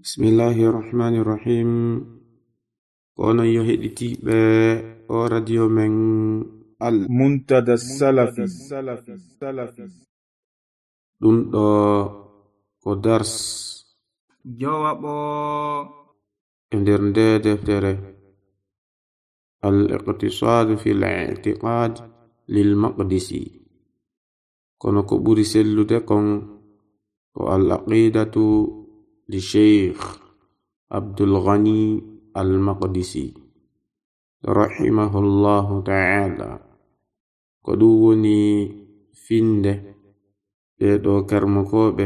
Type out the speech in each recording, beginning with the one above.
بسم الله الرحمن الرحيم. كون يهدتي بي أو راديو من المنتدى السلفي. السلفي السلفي دون دو كو درس. جواب اندر دفتر. الاقتصاد في الاعتقاد للمقدسي كونو بوري سيلو دكون والعقيدة لشيخ عبد الغني المقدسي رحمه الله تعالى. قدوني فيند بيدو كرمكوب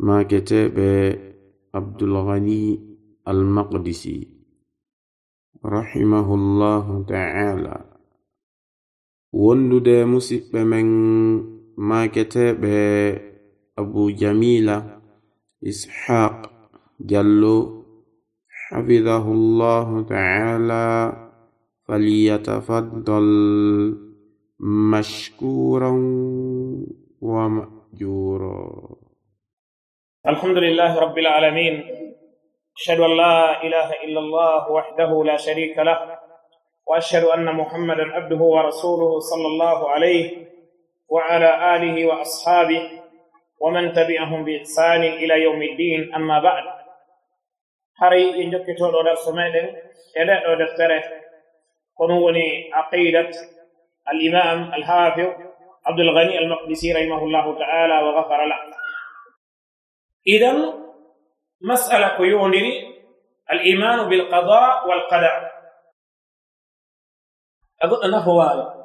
ما كتاب عبد الغني المقدسي رحمه الله تعالى. وندى دي مسيب من ما كتاب أبو جميلة ishaq jallo hafidahullahu taala falyatafaddal mashkuran wa majura الحمد لله رب العالمين. أشهد أن لا إله إلا الله وحده لا شريك له وأشهد أن محمدا عبده ورسوله صلى الله عليه وعلى آله وأصحابه. ومن تبعهم بإحسان إلى يوم الدين أما بعد. هاري ينجك تولو درس مالن يدعو دفتره. قنوني عقيدة الإمام الحافظ عبد الغني المقدسي رحمه الله تعالى وغفر له. إذا مسألة قيوني الإيمان بالقضاء والقدر. أقول أنه هو والو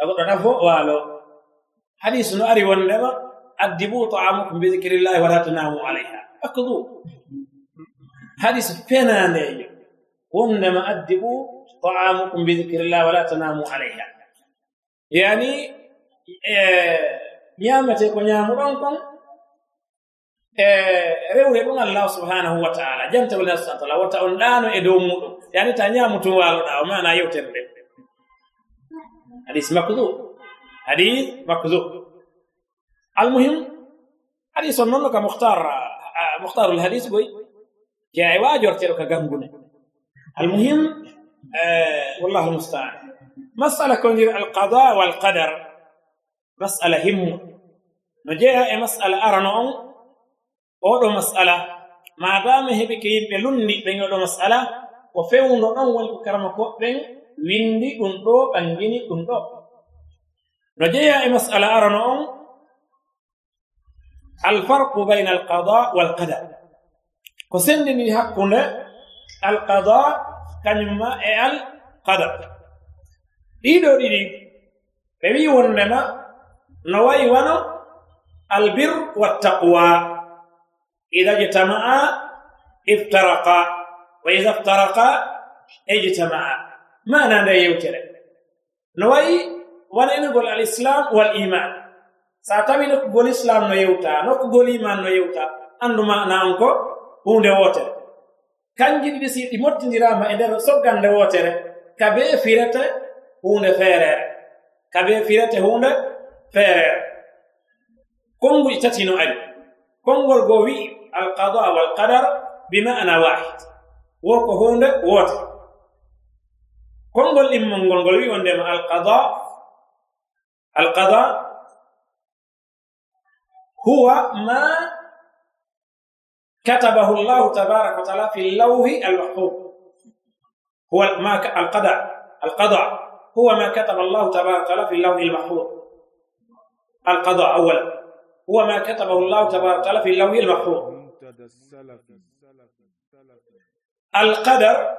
أقول أنه هو والو حديث نؤري والنظر addibu ta'amukum bi dhikrillahi wa la tanamu alayha. Akdhu hadis penande. Wonnama addibu ta'amukum bi dhikrillahi wa la tanamu alayha. Yani e, ñamete ko ñamuɗon kon e rewre ɗum allah subhanahu wa taala. Jantawle subhana taala wata on ɗano e dow muɗum. Yani ta ñamu tum waloɗa o mana yewtere nde. Hadis makdu hadis makdu المهم حديث ننك مختار مختار الحديث بوي. جاء واجر تلك غنغنه المهم آه، والله المستعان. مسألة كون القضاء والقدر مسألة هم نجيها مسألة ارنون أو مسألة ما دام هبك يبلني بينو دو مسألة وفيون دون وان كرمكو بين ويندي دون دو انجيني دون دو نجيها مساله ارنون الفرق بين القضاء والقدر. قسندني حقنا القضاء كنما القدر دي دوري دي بيبي وننا نواي وأنا البر والتقوى. إذا اجتمعا افترقا وإذا افترقا اجتمعا ما نانا يوتر نواي وأنا نقول الإسلام والإيمان. sa tawi nokkugol islam no yewta nokkugol iman no yewta anduma na on ko hunde wotere. Kanji ɗiɗi si ɗi mottidirama e nder soggande wotere kabe firete hunde feerere kabe firete hunde feerere konnguɗi tati no ari. Konngol goo wi'i alqada walqadar bima'na wahid. Wo ko hunde woote konngol ɗimmol ngol ngol wi'i wondema alqada alqada هو ما كتبه الله تبارك وتعالى في اللوح المحفوظ. هو ما القضاء القضاء هو ما كتب الله تبارك وتعالى في اللوح المحفوظ. القضاء اولا هو ما كتبه الله تبارك وتعالى في اللوح المحفوظ. القدر.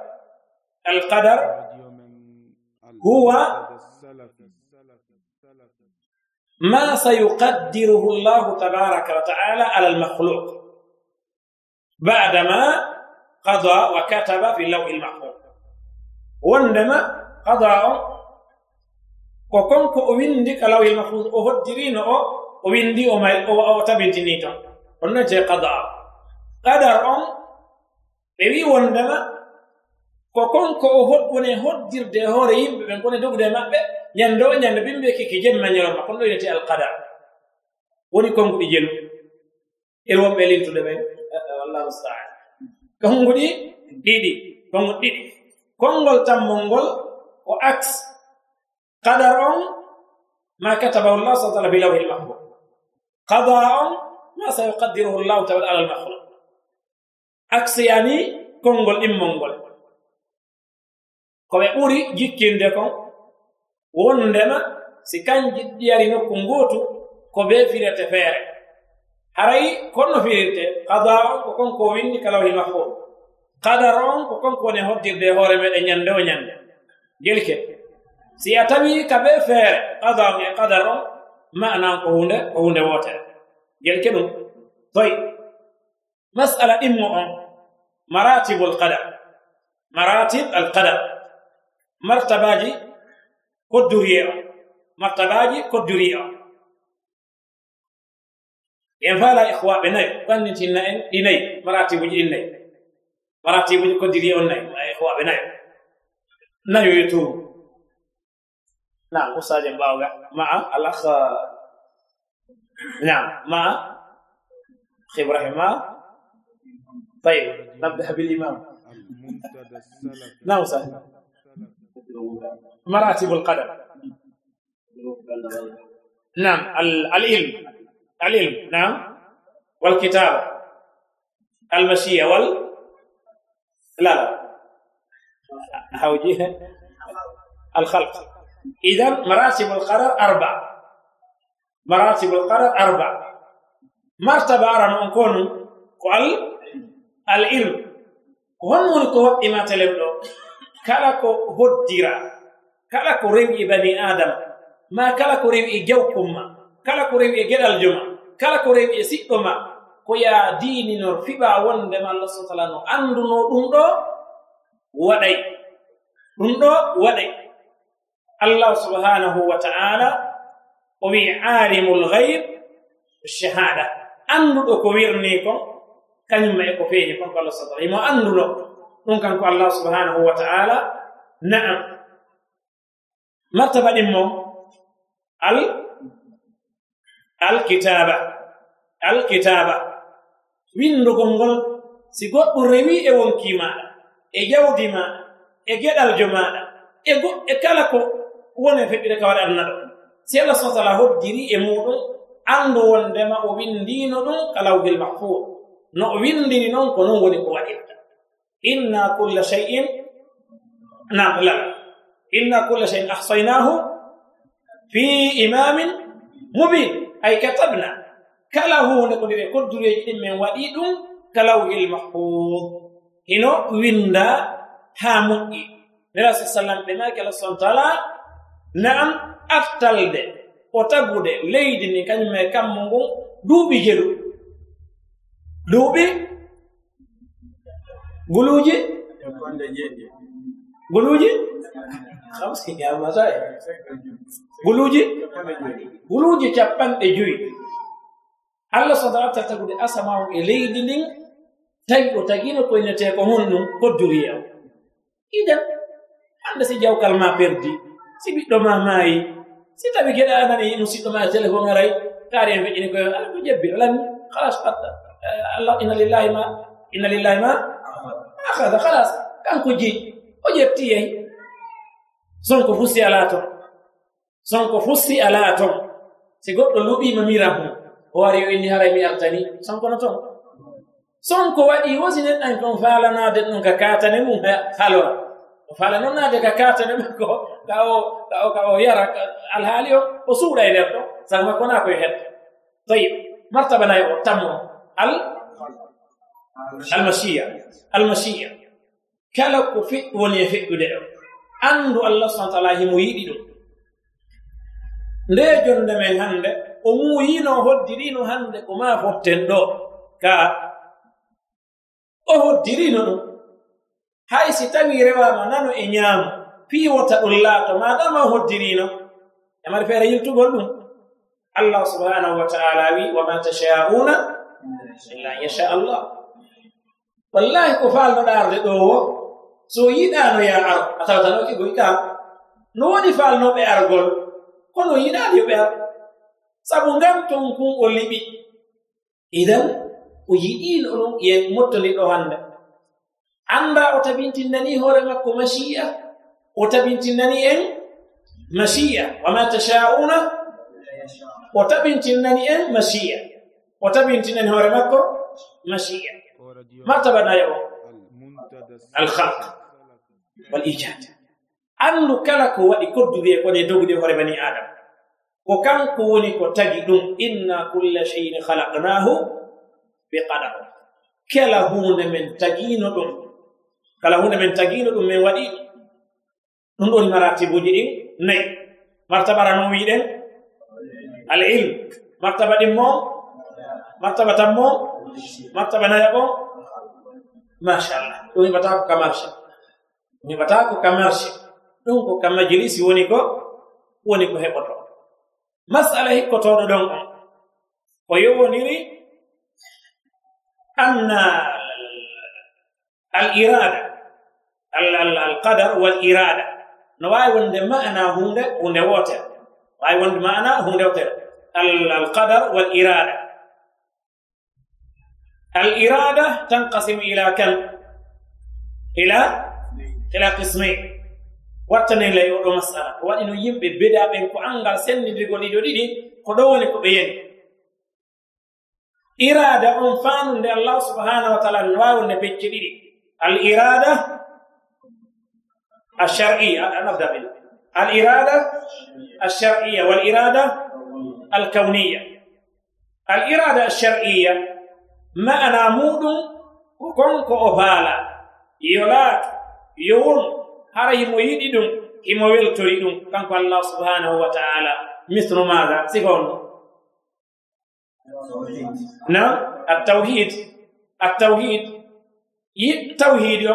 القدر هو ما سيقدره الله تبارك وتعالى على المخلوق بعدما قضى وكتب في اللوح المحفوظ وندما قضى وكنك ويندك اللوح المحفوظ وهدرين o windi o may o tabintini ton on nate qada qadar on ɓe wi wondema ko konko o hoɗwone hoddirde e hoore yimɓe ɓen kone dogde maɓɓe ñannde o ñannde ɓe mbiye keke jemma ñalawma kono ɗo yinete alqadar woni konkuɗi jelu. El wonɓe lintude ɓen wallahu mustaan. Konguɗi ɗiɗi konguɗi ɗiɗi. Konngol tammol ngol ko axe qadar on ma katabahu katabahullah sa tala bi lawhi lmahbub qada on ma sa yuqaddiruhu llahu tabal ala lmakhluq axe yani konngol ɗimmol ngol. Ko ɓe ɓuri jikkinde kon wondema si kan jiɗɗiyari nokku ngootu ko bee firete feere. Haray konno firirte kada on ko konko winndi kalawhi mahfud kadar on ko konko woni hoddirde e hoore meɗen ñannde o ñannde. Gelke si a tawi ka ɓe feere kada on e kadar on manan ko hunde ko hunde wootere. Gelke ɗum toy masala ɗimmo on maratibu alqadar maratib alqadar martabaji ko duriya martabaji ko duriya en fala ihwa be nay banni tinna en dinay maratibuji dinay maratibuji ko diriya on nay ihwa be nay nayo yetu نعم أستاذ باوغا مع الأخ نعم مع أخ إبراهيم طيب نبدأ بالإمام نعم أستاذ مراتب القدر. نعم ال- العلم. العلم نعم. والكتابة. المشية وال لا لا. حوجيه الخلق. إذا مراتب القدر أربع. مراتب القدر أربع. مرتبة أرى نكون قال العلم. هون ko إما تلمدو kala ko hoddira kala ko rewi e bani adama ma kala ko rewi e jawkum ma kala ko rewi e geɗal joma kala ko rewi e siɗɗo ma ko ya dininor fiɓa wondema allah sa taala no annduno ɗum ɗo waɗay ɗum ɗo waɗay. Allah subhanahu wa ta'ala o wi alimul gayb shahada annduɗo ko wirni kon kañumma e ko feeñi kon ko allah sa taala. Imo annduɗo. ɗum kan ko allah subhanahu wa ta'ala. Na'am. Martaba ɗin mo al alkitaba alkitaba. Windugol ngol si goɗɗum rewi e wonki maɗa e jawdi maɗa e geɗaljo maɗa e go e kala ko wone feɓɓire ka waɗa anna ɗo si allah sa taala hoddiri e muɗum anndu wondema o windino ɗum kalawgel mahfuud no o windini noon ko noon woni ko waɗirta. inna kulla shay'in nam la. Inna kulla shay'in ahsaynahu fi imamin mubin. Ay katabna. Kala hunde ko ndire koddureji ɗin min waɗi ɗum kalawhil mahfud hino winda ha moƴƴi nera sa sallam ɓe maki allah subahana taala na'am aftalde o tagude leydi ni kañum e kammo ngun duuɓi jelu duuɓi Guluji? Guluji? Khamsi ya masai. Guluji? Guluji capan ejui. Allah sadara wa ta'ala gudi asamahu ilayhi dinding tai ko tagino ko inate ko honnu ko duriya. Ida. anda si jaw kalma perdi si bit ma mai si tabi geda anani no si eh, ma jale ko ngarai kare en ko ala ko jebbi lan khalas patta Allah inna lillahi ma inna lillahi ma akhada halas kanko jeyi o ƴettiyey sonko fusi ala ton sonko fusi ala ton si goɗɗo luɓima miran hum o wari o inni haray mi artani sonkono ton sonko waɗi wosi neɗɗan kon falanade ɗum ka katane mum halora o faala noon naade ka katane mum ko ka o ka o ka o yara alhaali o o suuɗa e nder ɗo sabu makko naa koye heɗɗo tayib martaba nayi o tammo. Al almasiya almasiya kala ko feƴƴu woni e feƴƴude ɗo anndu allah subahana taala himo yiɗi ɗum. Nde jonde men hannde o muuyino hoddirino hannde ko maa fotten ɗo. Ka o hoddirino ɗum. Hay si tawi rewama nano e ñaamu piiwota ɗum laato maɗama hoddirino e mari feere yiltugol ɗum. Allah subhanahu wa taala wi wa ma tasha'una illa yasha allah. والله كفال نار لدو سو يدانو يا عر أتاو تانو كي بويكا نو دي فال نو بي ارغول كونو يدا دي بي أر. سابون دام تون كون أولي بي. اذا أو يين أولو يي موتلي دو هاند اندا أو إن؟ ماشيا وما تشاؤون؟ أو تبينتي إن؟ ماشيا أو تبينتي ناني هور ماكو martaba nayo o alhalq wal ijad. Anndu kala ko waɗi koddude e kone dogde hoore bani adama ko kanko woni ko tagi ɗum inna kulla cheyin halaknahu bi qadar kala hunde men tagino ɗum. Kala hunde men tagino ɗum min waɗi ɗum ɗoni maratibuji ɗin nayi. Martaba rano wiɗen al ilm martaba ɗin mo? Martaba tan mo? Martaba naya ɓon machallah ɗum heɓata ko ka marché ɗum heɓata ko ka marché ɗum ko ka majlisi woni ko woni ko heɓoto masala hikkotoɗo ɗon on. O yowoniri anna al irada al qadar wal irada no wawi wonde mana hunde hunde wotere wawi wonde mana hunde wotere al qadar wal irada الإرادة تنقسم إلى كم؟ إلى إلى قسمين. واتني لا يودو مسألة. وإنه يمبي بدا بين قرآن قال سن بيقولي دو ديني قدوني قبيين إرادة أنفان لله سبحانه وتعالى نواو نبيك ديني الإرادة الشرعية أنا أفضل بي. الإرادة الكونية. الإرادة الشرعية ma'ana muɗum ko konko o faala yo laatu yo won hara himo yiɗi ɗum himo weltori ɗum. Kanko allah subhanahu wa taala misru maga sifa on na attawhid. Attawhid. Yi tawhid o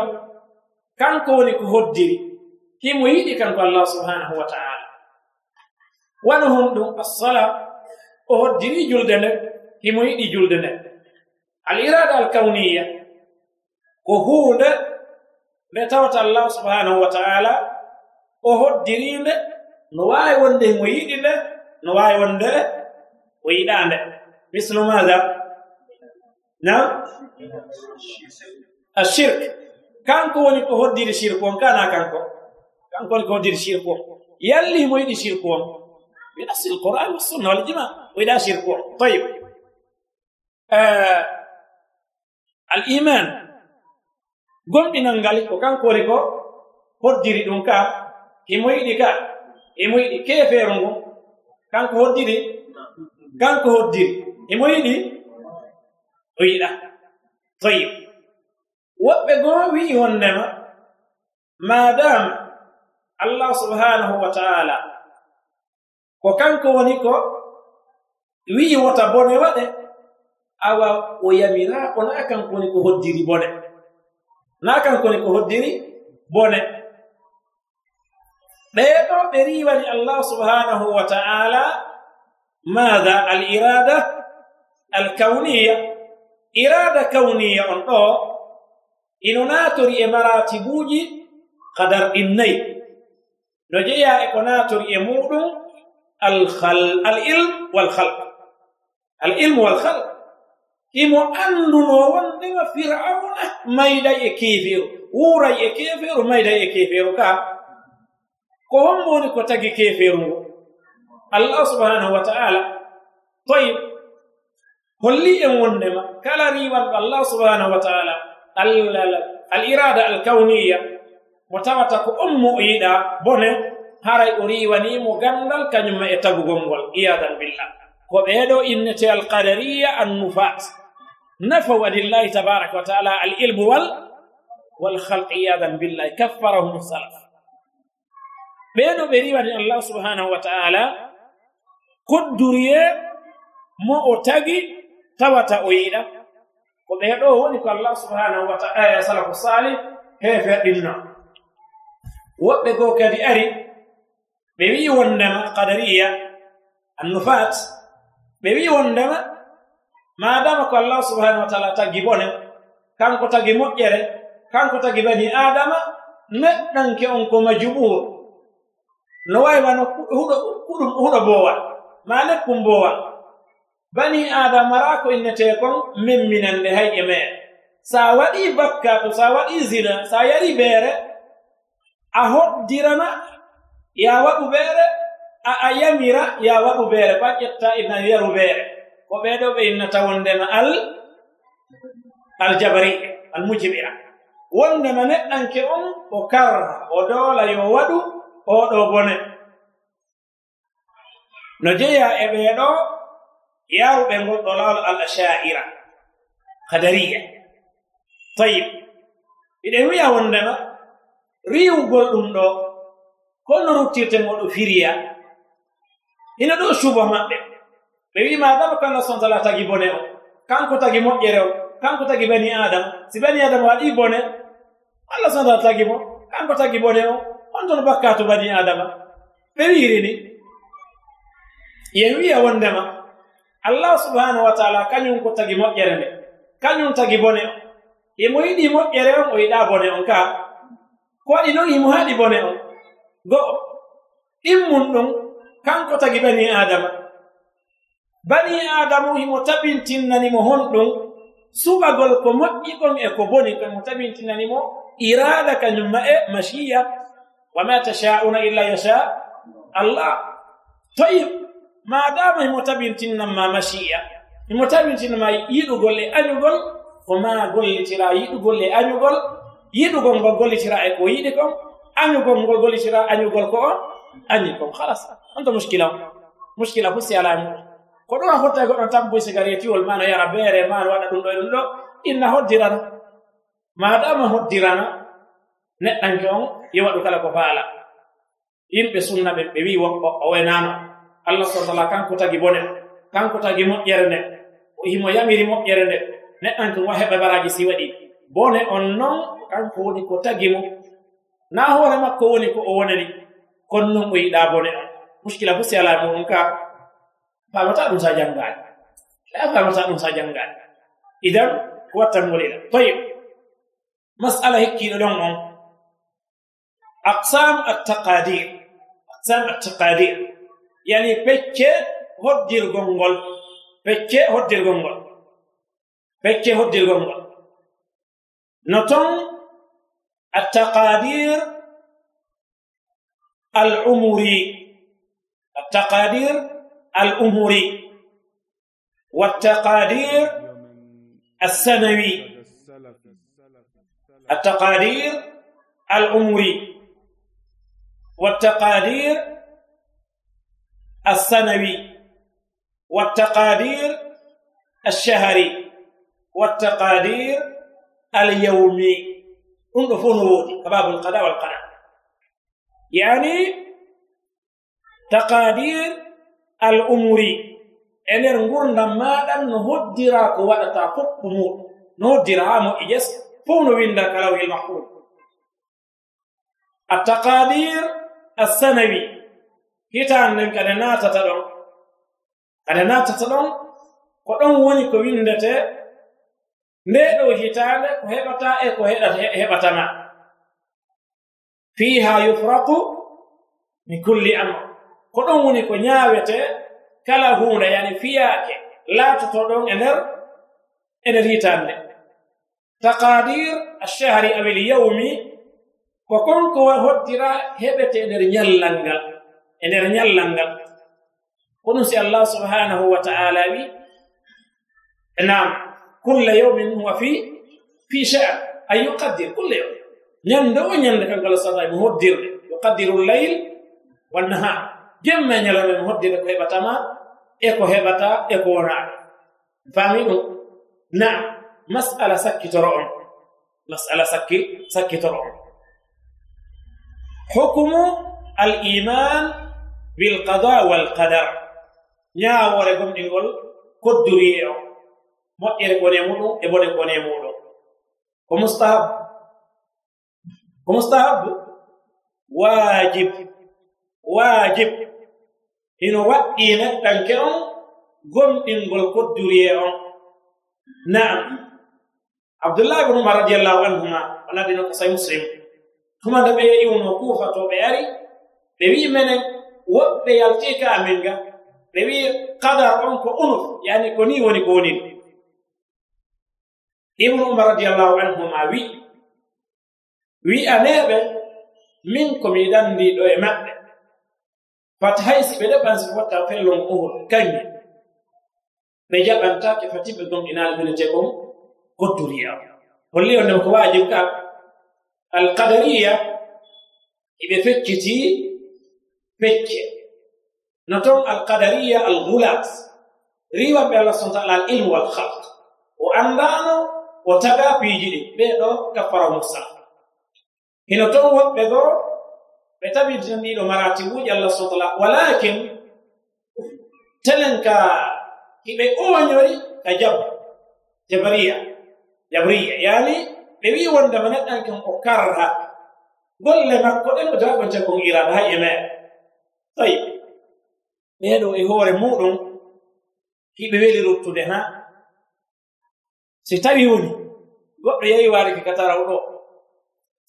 kanko woni ko hoddiri. Himo yiɗi kanko allah subhanahu wa taala. Wano hon ɗum assala o hoddiri julde nde himo yiɗi julde nde. al irada al kawniya ko huunde nde tawata allah subhanahu wa ta'ala o hoddirinde no waawi wonde mo yiɗi nde no waawi wonde o yiɗaa nde mislu maga nam ashirk kanko woni ko hoddiri shirku on kana kanko? Kanko woni ko hoddiri shirku on yalli mo yiɗi shirku on bi nafsi alquran wal waljima o yiɗa shirku on tayib eh, al iman. Gomɗinal ngal ko kankori ko hoddiri ɗum ka emo yiɗi ka emo yiɗi keefeero ngu kanko hoddiri? Kanko hoddiri. Emo yiɗi? O yiɗa. Toyib woɓɓe goo wi'i honnema madam allah subhanahu wa taala ko kanko woni ko wi'i wota bone waɗe awa o yamira o naa kanko woni ko hoddiri bone naa kankoni ko hoddiri bone ɓeeɗo ɓe riwani allah subhanahu wa ta'ala maada al irada al kawniya irada kawniya on ɗo ino naatori e maratibuuji kadar ɗin nayi no jeya e ko naatori e muɗum al ilm wal halq al ilmu wal halq imo annduno wondema fir'auna mayday e keefeeru. Wuuray e keefeeru mayday e keefeeru ka. Ko hommo woni ko tagi keefeeru ngo allah subhanahu wa ta'ala. Toyi holli en wondema kala riwanɗo allah subhanahu wa ta'ala. Al irada al kawniya. Mo tawata ko on mo o yiɗa bone haray o riwanimo gandal kañumma e tagugol ngol iyadan billah. كوبيدو انتي القدريه النفاس نفوا لله تبارك وتعالى العلم وال والخلق عياذا بالله كفرهم السلف بينو بيريو الله سبحانه وتعالى قدري مو اوتاغي تواتا اويدا كوبيدو هوني الله سبحانه وتعالى سلف الصالح هي فدنا وبكو كدي اري بيوي ونما قدريه النفاس ɓe wi wondema madama ko allah subhanahu wa taala taggi bone kanko tagi moƴƴere kanko tagi bani adama neɗɗanke on ko majuɓuur no waywano huɗo huɗo bowa ma lekkum bowa bani adam wara ko innete kon memminande hay e mee sa waɗi bakka to sa waɗi zina sa yari ɓeere a hoddirana ya waɗu ɓeere a a yamira ya waɗu beere pat ƴetta ina yaru beere. Ko ɓeeɗo ɓe innata wondema al aljabari almujibira. Wondema neɗɗanke on o karra o doola yo waɗu oɗo bone. No jeya e ɓeeɗo yaruɓe goɗɗo lawol al ashaira kadariya tayib iɗen wiya wondema riwugol ɗum ɗo kono ruttirte ngoɗo firiya ina ɗo suba maɓɓe. Ɓe wima adama ko allah son tala tagi bone o. Kanko tagi moƴƴere o. Kanko tagi bani adam. Si bani adam waɗi bone allah son tala tagi mo. Kanko tagi bone o hontono bakka to bani adama. Ɓe wirini yen wiya wondema allah subhanahu wa taala kañum ko tagi moƴƴere nde. Kañum tagi bone o. Imo yiɗi moƴƴere on o yiɗa bone on ka. Ko waɗi noon imo haɗi bone on go'o. Ɗin ɗum kanko tagi bani adama bani adamu himo tabintinnanimo honɗum. Suɓagol ko moƴƴi kon e ko boni kanmo tabintinnanimo irada kañum ma e mashiya. Wa ma tasha'una illa yasha. Allah toyib madama himo tabintinnanma mashiya. Himo tabintinnama yiɗugol e añugol ko ma gollitira yiɗugol e añugol yiɗugol ngol gollitira e ko yiɗi kon añugol ngol gollitira añugol ko o añi kon halas onto muskila o muskila fu si ala muɗum ko ɗon a hottay goɗɗo tamboy sigaretiwol ma no yara beere ma no waɗa ɗum ɗo e ɗum ɗo inna hoddirana. Madama hoddirana neɗɗanke on yewaɗu kala ko faala. Yimɓe sunna ɓe ɓe wi woɓɓo o wenano allah sotala kanko tagi bone kanko tagi moƴƴere nde himo yamiri moƴƴere nde neɗɗanke wa heɓa baraji si waɗi. Bone on noon kanko woni ko tagi mo. Na hoore makko woni ko o wonani kon noon o yiɗa bone on. Mushkila kusi ala munkar. Fahamata'un saja enggak ada. La fahamata'un saja enggak Idam Idan dan mulia. Baik. Masalah hiki nolongon. Aqsam at-taqadir. Aqsam at-taqadir. Yani pecce hoddir gongol. Pecce hoddir gongol. Pecce hoddir gongol. Noton at-taqadir al-umuri. Al umuri والتقادير السنوي التقادير العمري والتقادير السنوي والتقادير الشهري والتقادير اليومي. انظروا وودي كباب القضاء والقدر. يعني taqadir al umuri e nder gurdam maɗam no hoddira ko waɗata fof muɗum no hoddira ha mo e ijes fof no winda kalawhil mahfud attaqadir assanawi. Hitan nden kade natata ɗon. Kade natata ɗon ko ɗon woni ko windete nde ɗo hitande ko heɓata e ko heɓatana. Fiha yufraku min kulli amr. Ko ɗon woni ko ñawete kala hunde yani fiyaake laatoto ɗon e nder e nder hitande taqadir alchahri aw ilyawmi ko konko hoddira heɓete e nder ñallal ngal e nder ñallal ko si allah subhanahu wa ta'ala wi nam kulla yawmin huwa fi fi sha ay yuqaddir kulla yawm ñande o ñande kankala sata mo hoddirde yuqaddiru llayl wannahar gemme mo hoddire ko heɓatama e ko heɓata e ko wonaaɓe faami ɗum? Na masala sakkitoro on. Masala sakki sakkitoro on. Hukumu al iman bilqada walqadar. Ñaawore gomɗingol kodduri e o moƴƴere gone muɗum e bone gone muɗum. Ko mustahab? Ko mustahab? Wajib wajib ino waɗɗi neɗɗanke on gomɗingol kodduriye on. Naam. Abdullah ibnu umar radiallahu anhuma onadino ko say muslim. Tuma nde ɓe iwno kuufa to ɓe ari ɓe wi menen woɓɓe yaltika amin ga. Ɓe wi kadar on ko unuf yani ko ni woni ko wonin ibnu umar radiallahu anhuma wi wi'aneɓe min komi dandiɗo e maɓɓe. fati hay si ɓe ɗeɓan si watta fellon ohol kañum ɓe jaɓantake fatiɓe ɗon inaali minete on godduriya holli o nden ko waajib ka alkadariya iɓe e fecciti pecce. No toon alkadariya algulat riwan ɓe allah subhana taala al ilmu wal halq o anndano o taga piiji ɗi ɓee ɗo kaffara musa hino e toon woɓɓe goo ɓe taɓi ɗiɗo maratibuji allah subtala walakin telen ka hiɓe oñori ka jab jabariya jabriya yani ɓe wi wondema neɗɗan ken o karha golle makko ɗen o tawa ɓonce kon irada hay e mee tawi ɓeeɗo e hoore muɗum hiɓe weli ruttude ha si tawi woni goɗɗo yehi waari ke kataraw ɗo.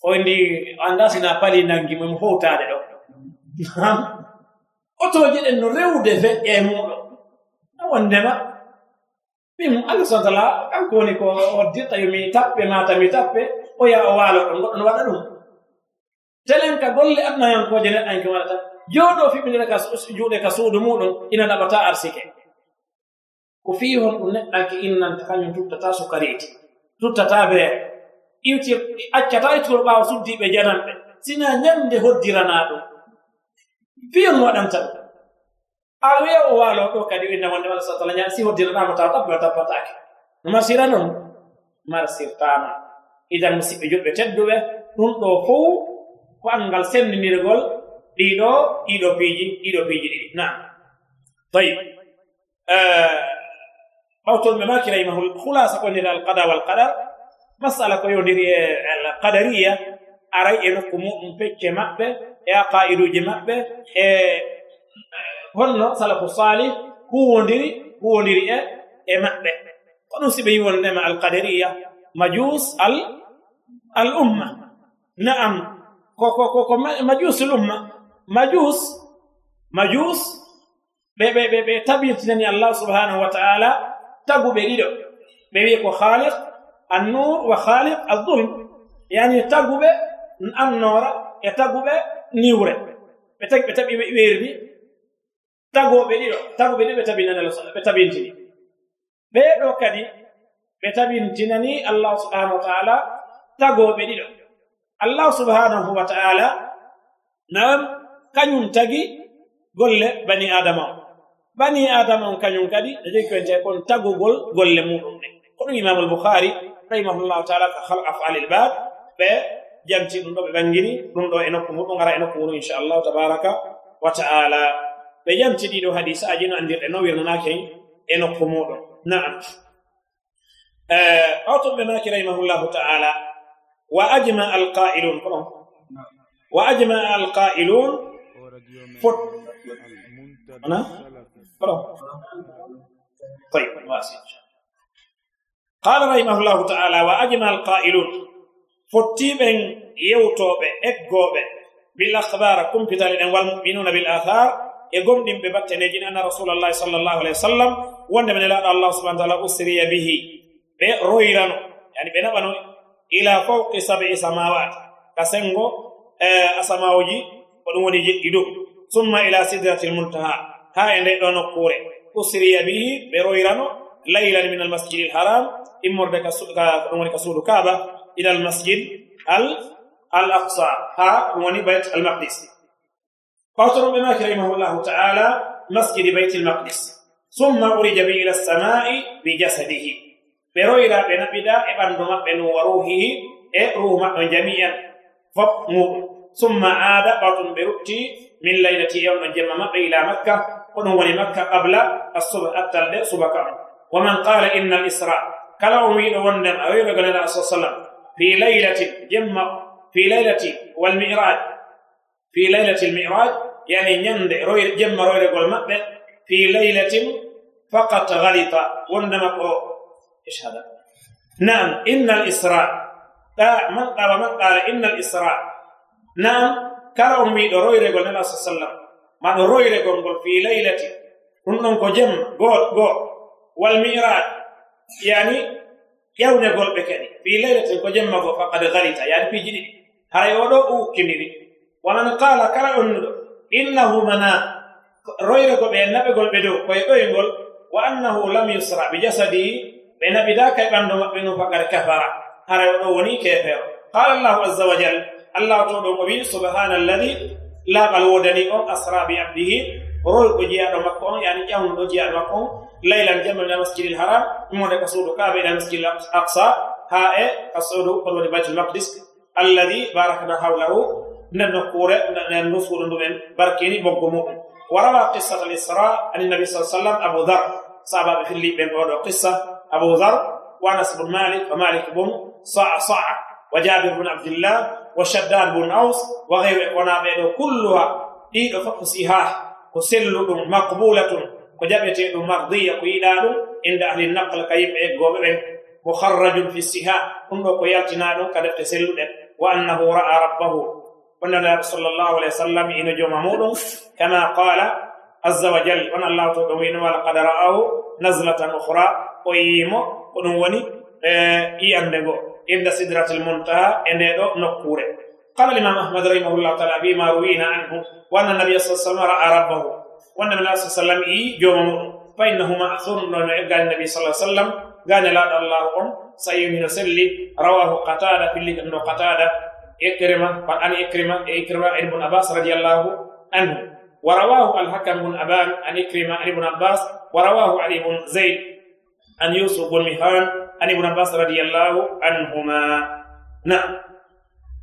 ondi anda sina pali nangi mum howtaade ɗo. Otoje ɗen no rewde feƴƴe e muɗum a wondema min allah sa tala kanko woni ko oddirta yomi tappe mata mi tappe o yaha o waalo ɗon goɗɗo no waɗa ɗum. Telen ka golle adnayankoje neɗɗanke waɗata. Jooɗo fiɓinira ka juuɗe ka suudu muɗum ina ɗaɓata arsike. Ko fii hon ɗum neɗɗanke innanta kañum tuttata sukariiti tuttata beere iwti accata e ɓaawa suddiiɓe jananɓe sina ñannde hoddiranaa ɗum biyon waɗanta ɗum. A wiya o waalo ɗo kadi innamande wala saa tala ñaa si hoddiranaama taw tabbe o tappataake masira non marsirtaama idan musidɓe joɓɓe tedduɓe ɗum ɗo fof ko anngal senndirgol ɗiɗo ɗiɗo piiji ɗiɗo piiji ɗiɗi. Na tayib ɓawtolɓe eh, maaki rahimahul hulasa konnira alqada walqadar masala ko yowdiri e alqadariya aray e nokku muɗum pecce maɓɓe e aqaiduji maɓɓe e honno salafu salih huwondiri huwondiri e e maɓɓe. Ko ɗum siɓe yiwonndema alqadariya majus al al umma. Na'am kokokoko majus l umma. Majus majus ɓe ɓe ɓe ɓe tabirtinani allah subhanahu wa taala taguɓe ɗiɗo. Ɓe wiya ko halik annur wa haliq aldulm yani taguɓe النور وخالق الظلم. يعني تغوب النور يتغوب نيوره بتك بتبي ويرني تغوب دي تغوب دي بتبين ɓe tabintini ɓeeɗo kadi ɓe tabintinani allah subhanahu wa taala tagoɓe ɗiɗo allah subhanahu wa taala nam kañum tagi golle bani adama o bani adama on kañum kadi ejeyi koyente kon tagugol golle muɗum ɗe ko ɗum imamu bouhari رحمه الله تعالى خلق افعال الباب بجمتي دون بانغيني دون دو انكم دون غرا انكم ان شاء الله تبارك وتعالى بجمتي دي دو حديث اجينا اندير انو ويرناكي انكم دون نعم ا اوت بما كريمه الله تعالى واجمع القائلون واجمع القائلون فوت أنا طيب ماشي qala rahimahullahu taala wa ajma alqailun fottiɓen yewtoɓe eggoɓe bil akhbar kumpitale ɗen walmuminuna bil athar e gomɗinɓe batteneji anna rasulallahi sallllahu alayhi wa sallam wonde men elaɗo allah subahana taala usriya bihi. Ɓe royrano yani ɓe naɓano ila fawqi sabi samawat ka sengo e, asamawoji ko ɗum woni jeɗɗi ɗo summa ila sidratil muntaha ha e nde ɗo nokkure usriya bihi ɓe royrano ليلا من المسجد الحرام أمر بك امرك سور الكعبه إلى المسجد الأقصى. ها هو بيت المقدس. فاطر بما كرمه الله تعالى مسجد بيت المقدس. ثم أرج به إلى السماء بجسده. برويلا بنبدا إبندما بن وروحه إيه، روما جميعا. فمو ثم عاد باطن برؤتي من ليلة يوم جمع إلى مكة ونوان مكة قبل الصبح التلد صبح كامل. ومن قال إن الإسراء كلاو مين وندم أوي رجل الله صلى الله في ليلة جمع في ليلة والمعراج في ليلة المعراج يعني نند روي جمع روي رجل ما في ليلة فقط غلط وندم أو إيش هذا؟ نعم إن الإسراء. لا من قال من قال إن الإسراء؟ نعم كلاو مين روي رجل الله صلى الله ما روي رجل في ليلة كنن كجم قول قول. wal walmiraj yani ƴewnegol ɓe kadi fi leylatin ko jemma go faqad galita yani piiji ɗiɗi. Haray oɗo ukkiniri waman qala kala onnuɗo. Innahu mana. Royrego ɓe naɓegol ɓe dow koye ɗoyngol wa annahu lam yusra bi jasadi. Ɓe naɓidaka e ɓanndu maɓɓe no faqad kafara. Haray oɗo woni kefeero. Qala llahu aza wa jal. Allah toɗo o wi subhana alladi laaɓal wodani on asra bi abdihi. Roy ko jeyaɗo makko on yani ƴawnuɗo jeyaɗo makko on laylan jamma min almasjidil haram ɗumode ka suudu kaaba ila masjidil aqsa ha e ka suudu kon woni baytul maqdis alladi barakna hawlahu nden nokkure nden nusuudu ndumen barkini boggo muɗum warawa qissat al isra ani nabi sa sallam abou dar sahabaɓe filliɓen oɗo qissa abou dar wa anas bun malik wa malik bun saa saa wa jabir bun abdillah wa shaddad bun aus wa gayru e konaɓeɗo kulluha ko sellu ɗum maqbulatun ko jaɓete ɗum mardiya ko yiɗa ɗum inda ahli naqle ka yimɓe eggoɓe ɓen muharrajum fi siha ɗum ɗo ko yaltina ɗum ka defte selluɗen. Wa annahu ra'a rabbahu wonnanaɗo sallllahu alah wa sallam ino jooma muɗum kama qala azza wa jal on allahu to ɗum wino walaqad ra'ahu naslatan ohra o yiimo ko ɗum woni eh, e iyande ngo inda sidratil muntaha e nde ɗo nokkure. قال الإمام أحمد رحمه الله تعالى بما روينا عنه وأن النبي صلى الله عليه وسلم رأى ربه. وأن النبي صلى الله عليه وسلم إي جوم فإنه مأثور من قال النبي صلى الله عليه وسلم. قال لا الله. أم سيمين سلي. رواه قتادة في اللي قتادة. إكرمة. فأن إكرمة. إكرمة ابن عباس رضي الله عنه. ورواه الحكم بن أبان عن إكرمة ابن عباس. ورواه علي بن زيد عن يوسف بن مهران عن ابن عباس رضي الله عنهما. نعم.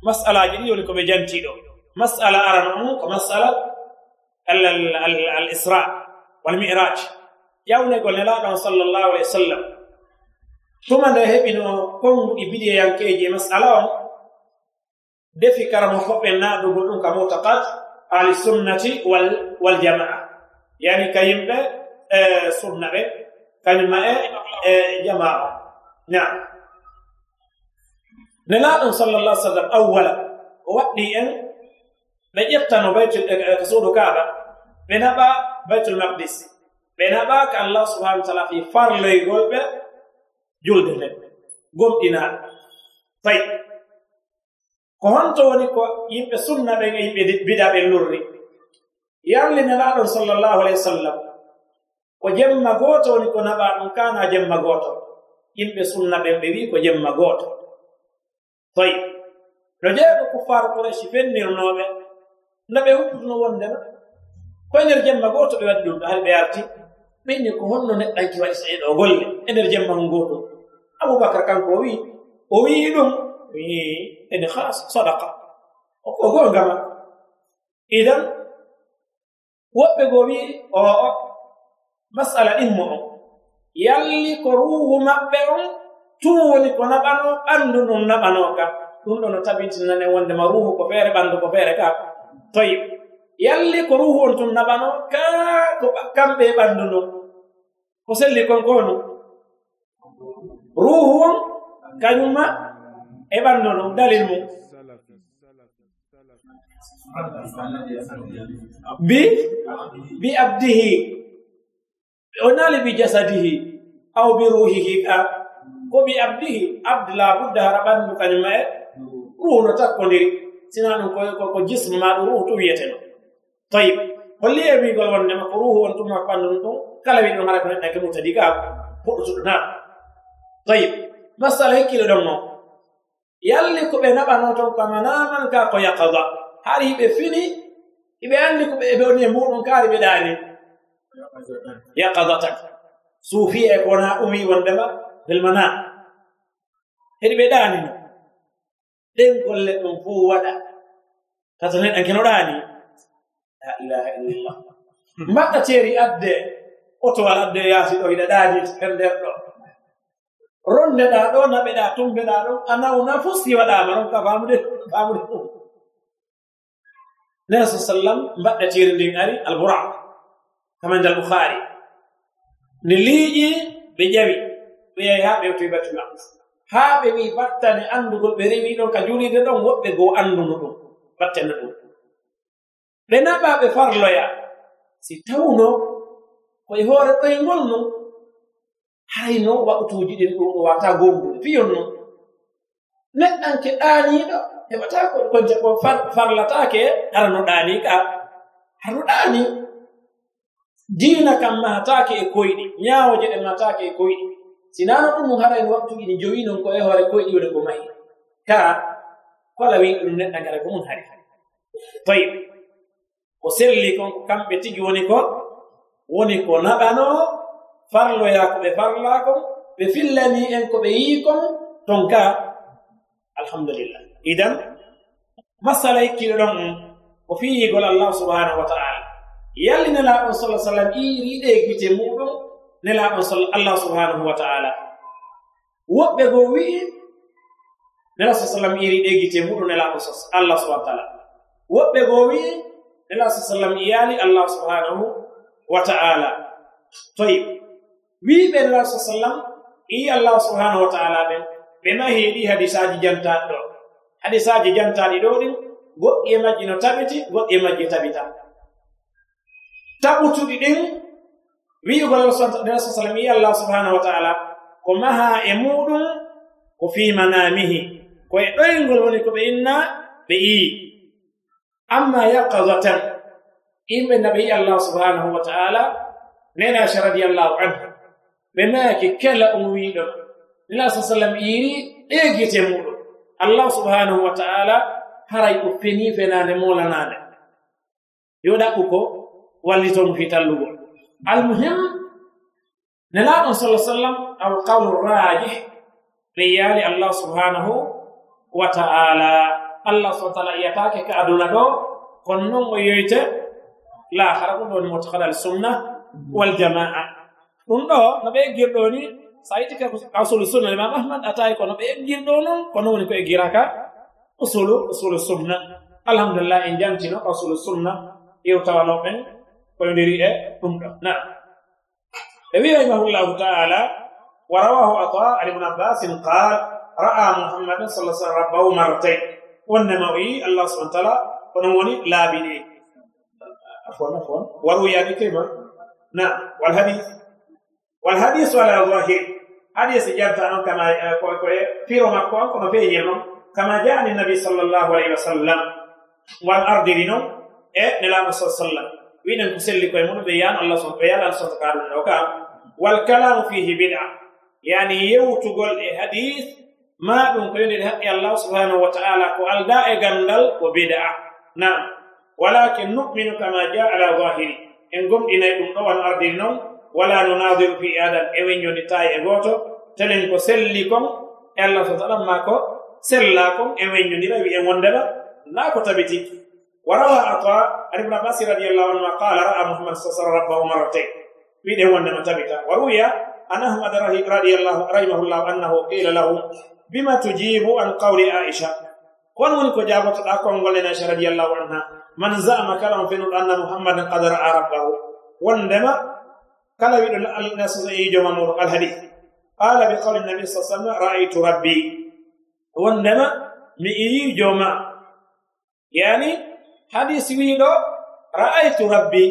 masalaji ɗi woni ko ɓe jantiɗo masala arano mu ko masala al isra wal miraj. Ƴawnegol nelaɗon sallllahu alayhi wa sallam. Tuma nde heɓino konguɗi bidiyeyankeeji e masala on defi karamo hoɓɓen naɗugo ɗum ka mutakat ahli sunnati wal jama'a. Yani ka yimɓe e sunna ɓe kañumma e, e jama'a on naam. nelaɗon sallallah sallam awwala o waɗɗi en ɓe ƴettano baytul e, e, ko suudu kaaba ɓe naɓa baytul maqdis ɓe naɓa ko allah subhanau wa taala fi farloygol ɓe julde nden gomɗinaaɗo. Tawi ko honto woni ko yimɓe sunna ɓen e yimɓe bida ɓen lurri. Yarli nelaɗon sallllahu alayhi wa sallam ko jemma gooto woni ko naɓa ɗum kana jemma gooto. Yimɓe sunna ɓen ɓe wi ko jemma gooto. toy no jeeɓe kuffar quraysi fennirnoɓe no ɓe hupputuno wondema koye nder jemma gooto ɓe waɗi ɗum ɗo hay ɓe arti ɓinni ko honno neɗɗanki waɗi sa ɗo golle e nder jemma on goto aboubacar kanko o wii o wii ɗum wi ene haas sadaka o goo ngama idan woɓɓe goo wii oo masala ɗimmo on yalli ko ruuhu maɓɓe on tun woni ko naɓano ɓanndu ɗum naɓanoo kam ɗum ɗo no tabitinane wondema ruhu ko feere ɓanndu ko feere ka. Toy yalli ko ruhu on tun naɓano ka ko kamɓe ɓanndu ndun ko selli kon ko hono ruhu on kañumma e ɓanndu ɗum dalil mum. Bi bi abdihi o naali bi jasadihi aw bi ruhihi ka. bi abdihi abd labudda hara ɓanndu kañuma e ruhu no takkodiri sina ɗum koko jisme ma ɗum ruhu to wiyeteno tayib holli e wigol wondema ko ruhu on tumma ɓanndu ɗum ɗum kala wi ɗum hara ko neɗɗake mum tadi gaa huɗotuɗona tayib masala hekkilo ɗon o yalli ko ɓe naɓano ton kama naman ka ko yakada har hiɓe fini hiɓe anndi ko ɓe ɓewni e muɗum kaari ɓe ɗaani yakadatan suufi e kona umi wondema belmana heɗi ɓe ɗaani no. Ɗen golle ɗon fuu waɗa. Kato neɗɗan keno ɗaani? La ilaha illallah. Mbaɗɗa teeri adde otowal adde yaasi ɗo hiɗa ɗaani her nder ɗo. Rondeɗa ɗo naɓeɗa tumbeɗa ɗon a nawna fof siwaɗama ɗon ka famude famude ɗum nena sa sallam mbaɗɗa teeri ndin ari alburak kama ndal bukhari. Nde liiƴi ɓe ƴawi ɓe yehi ha ɓe yewtoyi batulam haa ɓe wi battane anndugol ɓe rewi ɗon ka juulide ɗon woɓɓe goo annduno ɗum battane ɗum. Ɓe naɓa ɓe farloya. Si tawno koye hoore ɗoyngol non hayno waɓtuuji ɗin ɗum o wata gongude fiyon non neɗɗan ke ɗaaniiɗo heɓata ko farlataake farlatake harano ɗaani ka harno ɗaani. Diina kam mahataake e koyɗi ñaawoje ɗe mahataake e koyɗi. sinano ɗum hara en waktuji ɗi joyi non ko e hoore koyɗi e iwde ko mahi ka kala wi ɗum neɗɗa ngara ko mum hari. Hari toyib ko selli kon ko kamɓe tigi woni ko woni ko naɓano farloya ko ɓe farla kon ɓe fillani en ko ɓe yii kon ton ka alhamdulillah. Idan masala hikkiɗo ɗon um ko fiyigol allah subhanahu wa taala. Yallinala on sa sallam iriɗe gite muɗum nelaɗo allah subhanahu wa ta'ala. Woɓɓe go wi'i nela sa sallam iri ɗe gite muɗum nelaaɗo allah subhana ta'ala. Woɓɓe go wi'i nela sa sallam iyaali allah subhanahu wa ta'ala. Toyi wiiɓe nela sa sallam ii allah subhanahu wa ta'ala ɓen ɓe nahi ɗi hadisaji jantaɗi ɗo. Hadisaji jantaɗi ɗo ɗin goɗɗi e majji no taɓiti goɗɗi e majji tabita taɓutuɗi ɗin wi yugol sa sallam wi allah subhanahu wa taala ko maha e muɗum ko fi manamihi. Ko e ɗoyngol woni ko ɓe inna ɓe yii amma yaqazatan yimɓe naɓe yi allah subhanahu wa taala nenace radiallahu anhu ɓe maaki kala um wiiɗon nila sa sallam iiri ɗegite muɗum. Allah subhanahu wa taala haray o feni fenande molanande yoɗaɓɓu ko walliton fi tallugol almuhim nelaɗon sala sallam alqawlu rajih ɓe yaali allah subhanahu wa ta'ala. Allah subhana taala iyatake ka aduna ɗo kono noon o yoyte lahara ɗum ɗo ni motakadal sunna waljamaa ɗum ɗo no ɓe eggirɗo ni so a yiti ka usulu sunna imam ahmad atayi kono ɓe eggirɗo noon kono woni ko eggira ka usulu usulu sunna. Alhamdulillah en jantino ka usulu sunna yewtawanoɓen ويندري اتمدا نعم النبي رحمه الله تعالى ورواه عطاء بن عباس قال راى محمد صلى الله عليه وسلم ربه مرتين والنموي الله سبحانه وتعالى ونموني لا بني عفوا عفوا وروي ابي نعم والحديث والحديث على الله حديث جرت عنه كما في رمى قوان كما في يلم كما جاء النبي صلى الله عليه وسلم والارض لنا آه نلام صلى الله عليه وسلم winen ko selli koye mum ɓe yan allah so ɓe yalan allah soto ka ɗo ka wal kalamu fihi bida. Yani yewtugol e hadis ma ɗum ko yonide haqqi allah subhanahu wa taala ko alda e gandal ko bida'a nam walakin numinu kama ja ala zahiri en gomɗinay ɗum ɗo wan ardini noon wala no nadiru fi adam e weññoni weññonita e goto telen ko selli kon e allah soto ɗan ma ko sella kon e weññonira e wi'e gondema na ko tabitiki. وروى عطاء عن ابن عباس رضي الله عنه قال رأى محمد صلى الله عليه وسلم ربه مرتين. في دهون متبكة وروي عن أحمد رضي الله رحمه الله أنه قيل له بما تجيب عن قول عائشة؟ كون من كو جابت اكون غلنا رضي الله عنها من زعم كلام في أن محمد قد رأى ربه. وندما قال يدل الناس يجمع نور الحديث. قال بقول النبي صلى الله عليه وسلم رأيت ربي. وندما مئي جمع. يعني hadis wiiɗo ra'aytu rabbi.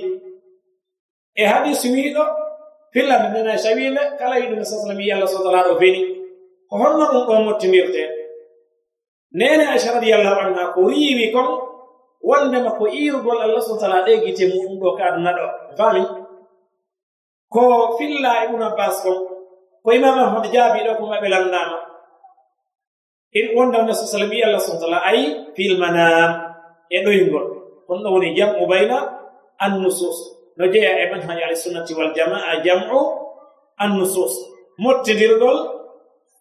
E hadis wiiɗo fillande nena sawiile kala kala yiɗum saslam wi allah sodalaɗo feni ko honno ɗum ɗo mottinirten nene aca radiallahu anha ko riiwi kon wondema ko iirugol allah subhanahu tala ɗe gite muɗum ɗo ka aduna ɗo. Fami? Ko filla ibnu abbas kon ko imam ahmad jaabi ɗo ko maɓe landama in wondawne sa sallam wi allah subhanahu tala ayi filmanam e ɗoyngol. Kon ɗo woni jamu bayna annusus. No jeeya e manhaji alsunnati waljamaa jamu annusus. Mottidirɗol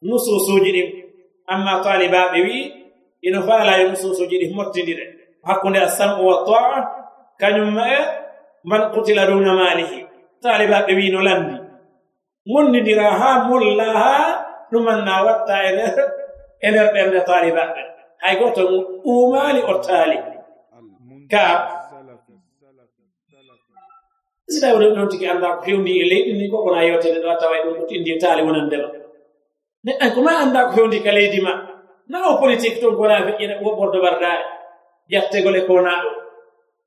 nususuji ɗin amma talibaɓe wi ino faala e nususuji ɗi mottidire. Hakkunde assamu wa taa kañumma e man qutila duna malihi talibaɓe wi no landi. Mondidira ha mulla ha ɗumanna watta e nder e nder ɓernde talibaɓe hay goto uumali o taali. ka si tawi oɗon ɗon tigi annda ko fewndi e leydi ni ko wona yewtede ɗo a tawa ɗum ɗo indi e taali wonandema neɗɗan ko ma annda ko fewndi ka leydi ma? Na o politique toon wona feƴƴina woɓɓorde bardaare jattegol e konaaɗo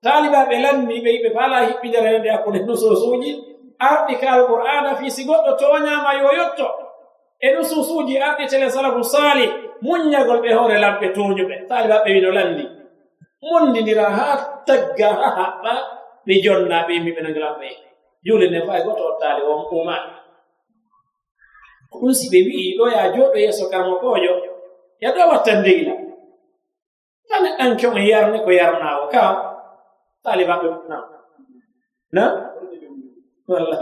taaliɓaa ɓe lanni ɓe yiɓe faalaa hiɓɓidere nde hakkunde nusuusuuji arɗi ka alqur'ana fi si goɗɗo toñama yo yotto. E nusuusuuji arɗi tele salafu saali muññagol ɓe hoore lamɓe toñuɓe taaliɓaa ɓe wino lanndi. mondindira haa tagga haa haɓɓa ɓe jonna ɓe yimɓe ɓe nangilan ɓe juule nde fay goto ottaali on kuman ko ɗum si ɓe wi'i ɗo yaa jooɗo yeeso karmo koojo ya ɗo watta ndegila tan ɗanke on yarne ko yarnaawo ka taalibaɓe na? Na wallah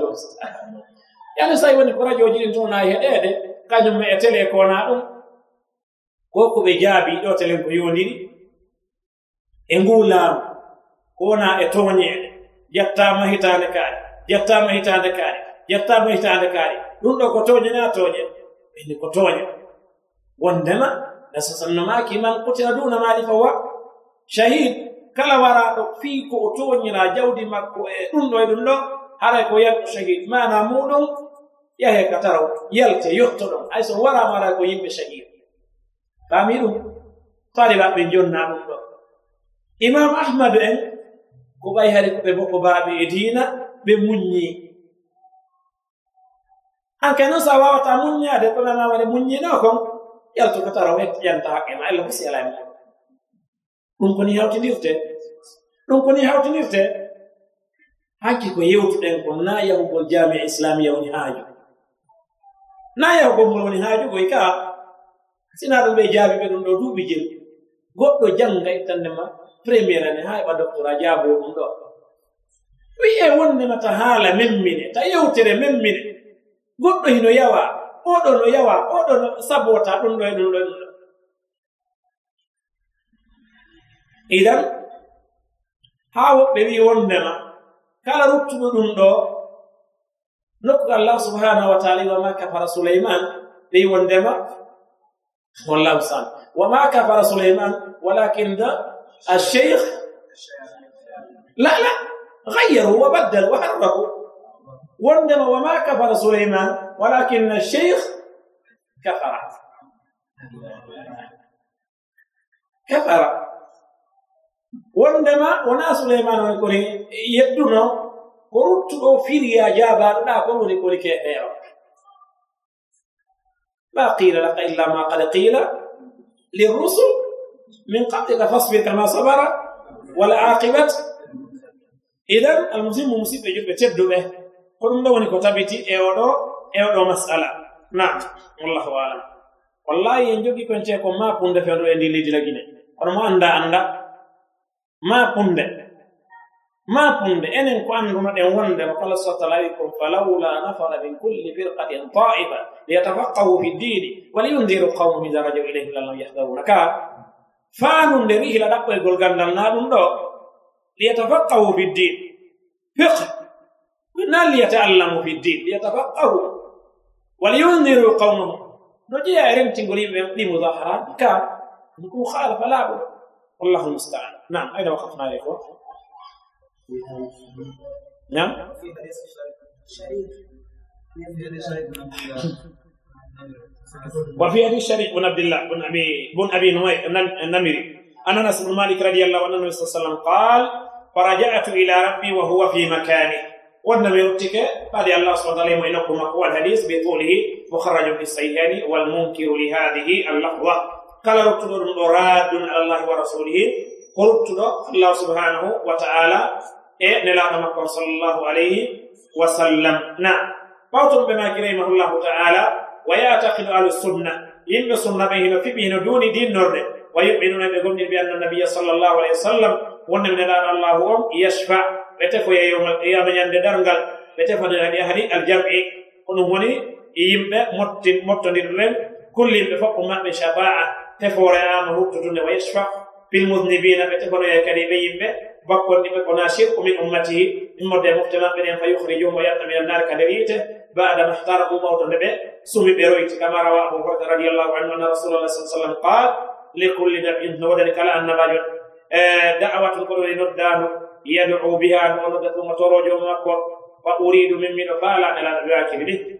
yani so woni ko radio ji ɗin tona heɗeede kañum e télé kona ɗum. Ko ko ɓe jaabi ɗo telen ko yondiri. e ngu laamu ko wona e toñeede yettama hitaande kaari yettama hitaande kaari yettama hitaande kaari. Ɗum ɗo ko toñena toñe ɓeni ko toñe wondema nda sasannamaki man kutila duna maali fawa shahid kala waraɗo fii ko o toñira jawdi makko e ɗum ɗo e ɗum ɗo haray ko yakku shahid mana muɗum yahe ka taraw yalte yotto ɗon. Ay so warama haray ko yimɓe shahid faami ɗum talibaɓe jonna ɗum ɗo. imam ahmadu en ko ɓay hari koɓe boko baaɓe e diina ɓe muññi. Anke noon so a wawata muññaade ko nanamane muññino kon yalto ko tara wettiyanta haqqe ma allah hosi alaa muɗum. Ɗum koni hawtinirte. Ɗum koni hawtinirte. Hakki ko yewtuɗen ko na yahugol jamia islamia woni haaju. Na yahugol ngol woni haaju koy ka sina ɗum ɓe jaabi ɓe ɗum ɗo duuɓi jel goɗɗo jannga e ittande ma premiére ane haa heɓa docteur jaabo ɗum ɗo. Wi'e wonnemata haala memmine ta yewtere memmine. Goɗɗo hino yawa oɗo no yawa oɗo no sabota ɗum ɗo e ɗum ɗo e ɗum ɗo. Idan haa woɓɓe wi wondema kala ruttuɗo ɗum ɗo nokku allah subhanahu wa taala wama kafara suleyman ɓe yi wondema واللوسان وما كفر سليمان ولكن ذا الشيخ لا لا غيروا وبدلوا وحركوا وانما وما كفر سليمان ولكن الشيخ كفر. كفر. وانما ونا سليمان ونكوني يدنو قرطو فيريا جابا لا قولوا كيف كيفيرو ما قيل لك إلا ما قد قيل للرسل من قبلك فاصبر كما صبر والعاقبة إذا المسلم مصيب يجب تبدو به قل لو أنك تبتي أولو أولو مسألة نعم والله أعلم والله ينجوكي كنت يكون ما كنت في أولو يدي لدي لجنة قل ما أندا أندا ما كنت ما قم بان قام قم يوند وقال صلى الله فلولا نفر من كل فرقة طائفة ليتفقهوا في الدين ولينذروا قوم إذا رجعوا إليهم لا يحذروا كا؟ فانون لريه لدقوا يقول قندلنا دو. ليتفقهوا في الدين. فقه. من ليتعلموا في الدين. ليتفقهوا. ولينذروا قومهم نجي أريم تقولين مظاهرات. كا؟ نكون خالف لا والله المستعان. نعم. أين وقفنا يا اخوان نعم؟ وفي حديث شريك بن عبد الله بن أبي بن أبي النمري. أن أنس بن مالك رضي الله عنه النبي صلى الله عليه وسلم قال فرجعت إلى ربي وهو في مكانه والنبي رتك قال الله سبحانه وتعالى وإنكم مقوى الحديث بطوله مخرج في الصحيحين والمنكر لهذه اللفظة. قال رتب راد على الله ورسوله holtuɗo allah subhanahu wa ta'ala e nelaɗo makko sallllahu alayhi wa sallam. Na ɓawtum ɓe makirayimahullahu ta'ala wa yatakidu ahlu sunna yimɓe sunna ɓe hino fiɓi hino duuni dinnorde wa yuminuna ɓe gomɗin ɓe anna nabiya sallllahu alayhi wa sallam wonde mi nelaɗo allahu on yashfa ɓe tefoya yama ñande darngal ɓe tefani hani aljam'i. Ko ɗum woni yimɓe mottin mottodirɗen kullinɓe fof ko maɓɓe shafa'a tefore ama huttutunde wa yashfa. في المذنبين بتقول يا كريم به بقول لي بقول ناسير من أمته إما ده مفتما بين فيخرجهم ويأت من النار كريم بعد ما اختار الله تعالى سمي برويت كما روى أبو هريرة رضي الله عنه أن رسول الله صلى الله عليه وسلم قال لكل نبي نور الكلا أن نبيه آه، دعوة القرآن نبدأه يدعو بها نور ثم تروج مقر وأريد من من فعل على ذلك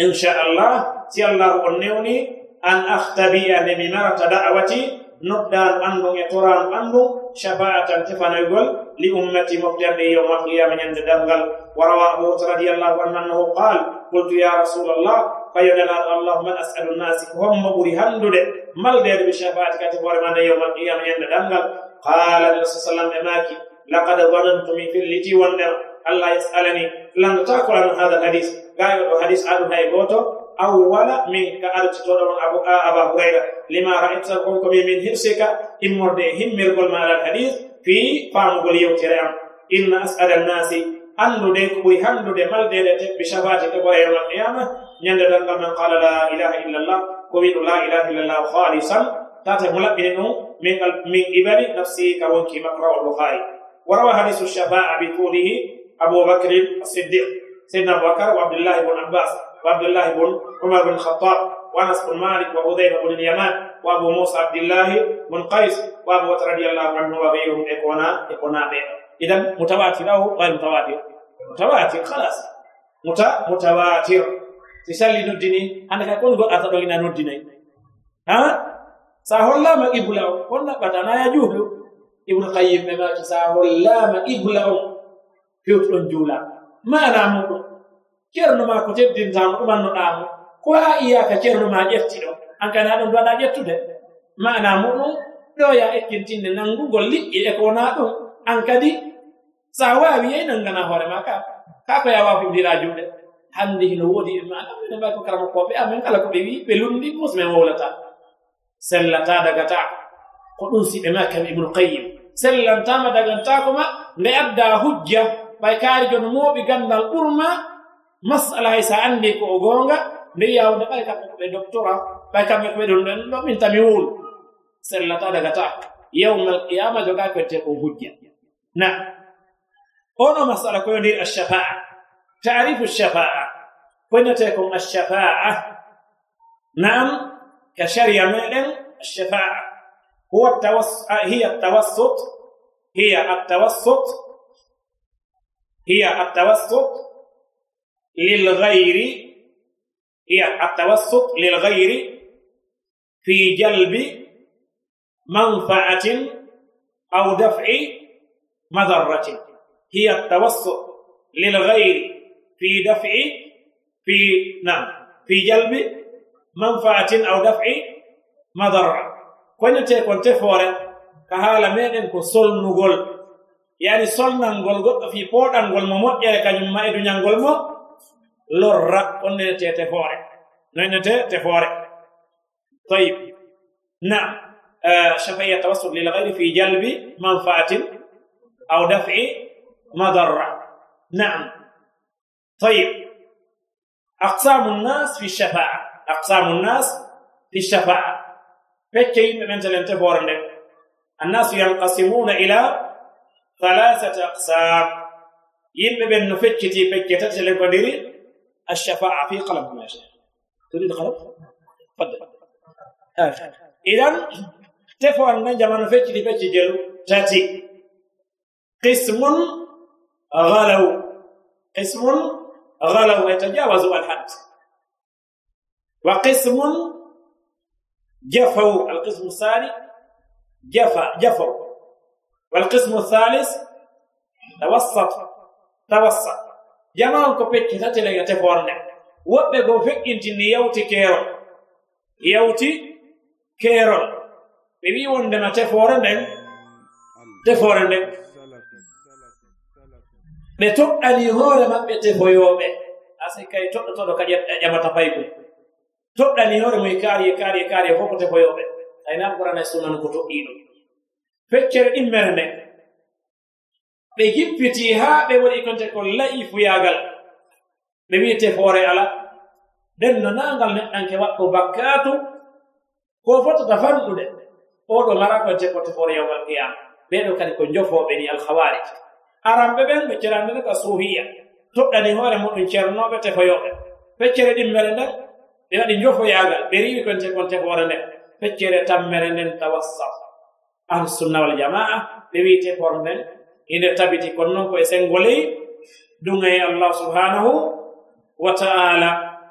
إن شاء الله سيالله الله أنيوني an aftabia nde mi marata da'awati noddaanu anndun e toraanu anndun shafa'atan tefanoygol li ummati mofterde yowma qiyama ñande darngal. Dalngal warawa abou radiallahu anhu annahu qal qultu ya rasulallah fayoɗanal allahuma an asalu nnasi ko hommo ɓuri hanndude maldeede ɓe shafa'ati kati hoore ma nde yowma qiyama ñande darngal. Qala nabi sa sallam e maaki laqad danantumi filliti wonɗen allah yasalani. Landata ko an hada hadis gayoɗo hadis aɗum hay gooto أول منك. على تطور أبو آه، أبا هريرة. لما رأيت سرقوك من هرسك إن مردهم مرقل مال الحديث في فارم قليو ترام إن أسأل الناس هل لديك وهل لدي مال ديلتك بشفاتك وإيام القيامة؟ نعم، نندد من قال لا إله إلا الله قوين لا إله إلا الله خالصا. تاتي ملبنه من من إبل نفسي كونك مقرأ البخاري. وروى حديث الشفاعة بطوله أبو بكر الصديق سيدنا أبو بكر وعبد الله بن عباس. tulihi aboubacrin siddiq seydna aboubacar wa abdullahi bne abbas وعبد الله بن عمر بن الخطاب وانس بن مالك وحذيفه بن اليمان وابو موسى عبد الله بن قيس وابو بكر رضي الله عنه وغيرهم اكونا اكونا بين اذا متواتر او غير متواتر متواتر خلاص متا متواتر تسالي ندني انا كون غو اتدو ina ندني ها sa hollama ibla o honna ɓatana ya juhlu ibnu qayim ɓe maki sa hollama ceerno ma ko teddintamo ɗumannoɗamo ko ha iyaka ceerno ma ƴetti ɗo? An kana ɗum mbaɗa ƴettude? Mana muɗum ɗo ya ekkintinde nangugol liƴƴi e ko wona ɗum. An kadi sa wawi yey nangana hoore ma ka ka ko yawa fimdira juuɗe hande hino woodi e maɗa ene mbawi ko karamakoɓe amen kala ko ɓe wi ɓe lumdi musmen wowlata. Sellata dagata. Ko ɗum siɓe ma kam ibnu qayim sellantama dagantako ma nde adda hujja. Ɓay kaari jon mooɓi gandal ɓurma masala hay sa anndi ko o goonga nde yawde ɓay kamɓe ko ɓe doctora ɓay kamɓe ko ɓe ɗum ɗen ɗo min tami wul sellata dagata yawmal qiyama joga kwette ko hujja na ono masala ko yondir alshafaa taarifu alshafaa koynete kon alshafaa naam ka sharia meɗen alshafaa huwa hiya altawassut hiya altawassut hiya altawassut للغير هي التوسط للغير في جلب منفعة أو دفع مضرة. هي التوسط للغير في دفع في نعم في جلب منفعة أو دفع مضرة. كون تكون تفور كهالا ميدن كو سولنغول. يعني سولنغول في بودانغول مو kañum ma e du ñangol mo lorra on nenete tefoore nenete tefoore طيب. نعم. آه شفهية التوسط للغير في جلب منفعة أو دفع مضرة نعم. طيب. أقسام الناس في الشفاعة. أقسام الناس في الشفاعة. فكي من تلنتفور الناس ينقسمون إلى ثلاثة أقسام. يم بن فكتي فكتة تلنقدري الشفاعة في قلم ما شاء تريد قلم؟ تفضل. إذن تفعل فكري فكري جلو تأتي. قسم غلو. قسم غلو. يتجاوزوا الحد. وقسم جفوا القسم الثاني جفا جفوا والقسم الثالث توسط. توسط. jamanu ko peccitata lega tefonde woɓɓe go feƴƴintini yawti keerol. Yawti keerol. Ɓe wi wondema tefore nden. Tefore nden. Ɓe toɗɗani hoore maɓɓe tefoyoɓe asi kay toɗɗotoɗo ka ƴamata payko toɗɗani hoore mum kaariye kaari e kaariye e fof ko tefoyoɓe ayna alqurana e sunna no ko toɓɗiɗo feccere ɗimmere nden ɓe jippiti haa ɓe waɗi konte ko la'i fuyagal. Ɓe wiyete hoore ala. Nden no naangal neɗɗanke waɗɗo bakkatu ko fotata fanɗude oɗo mara konte kote hoore yawmal qiyama. Ɓeɗo kadi ko jofoɓe ni alhawarij aranɓe ɓen ɓe cerandene ka suhiya toɗɗani hoore muɗum ceernoɓe tefoyoɓe feccere ɗimmere nden ɓe waɗi jofoyagal ɓe riwi konte konte hoore nden. Feccere tammere nden tawassat ahlusunna wal jamaa ɓe wiyete hoore nden inde tabiti kono noon koye e sengo e allah subhanahu wa ta'ala.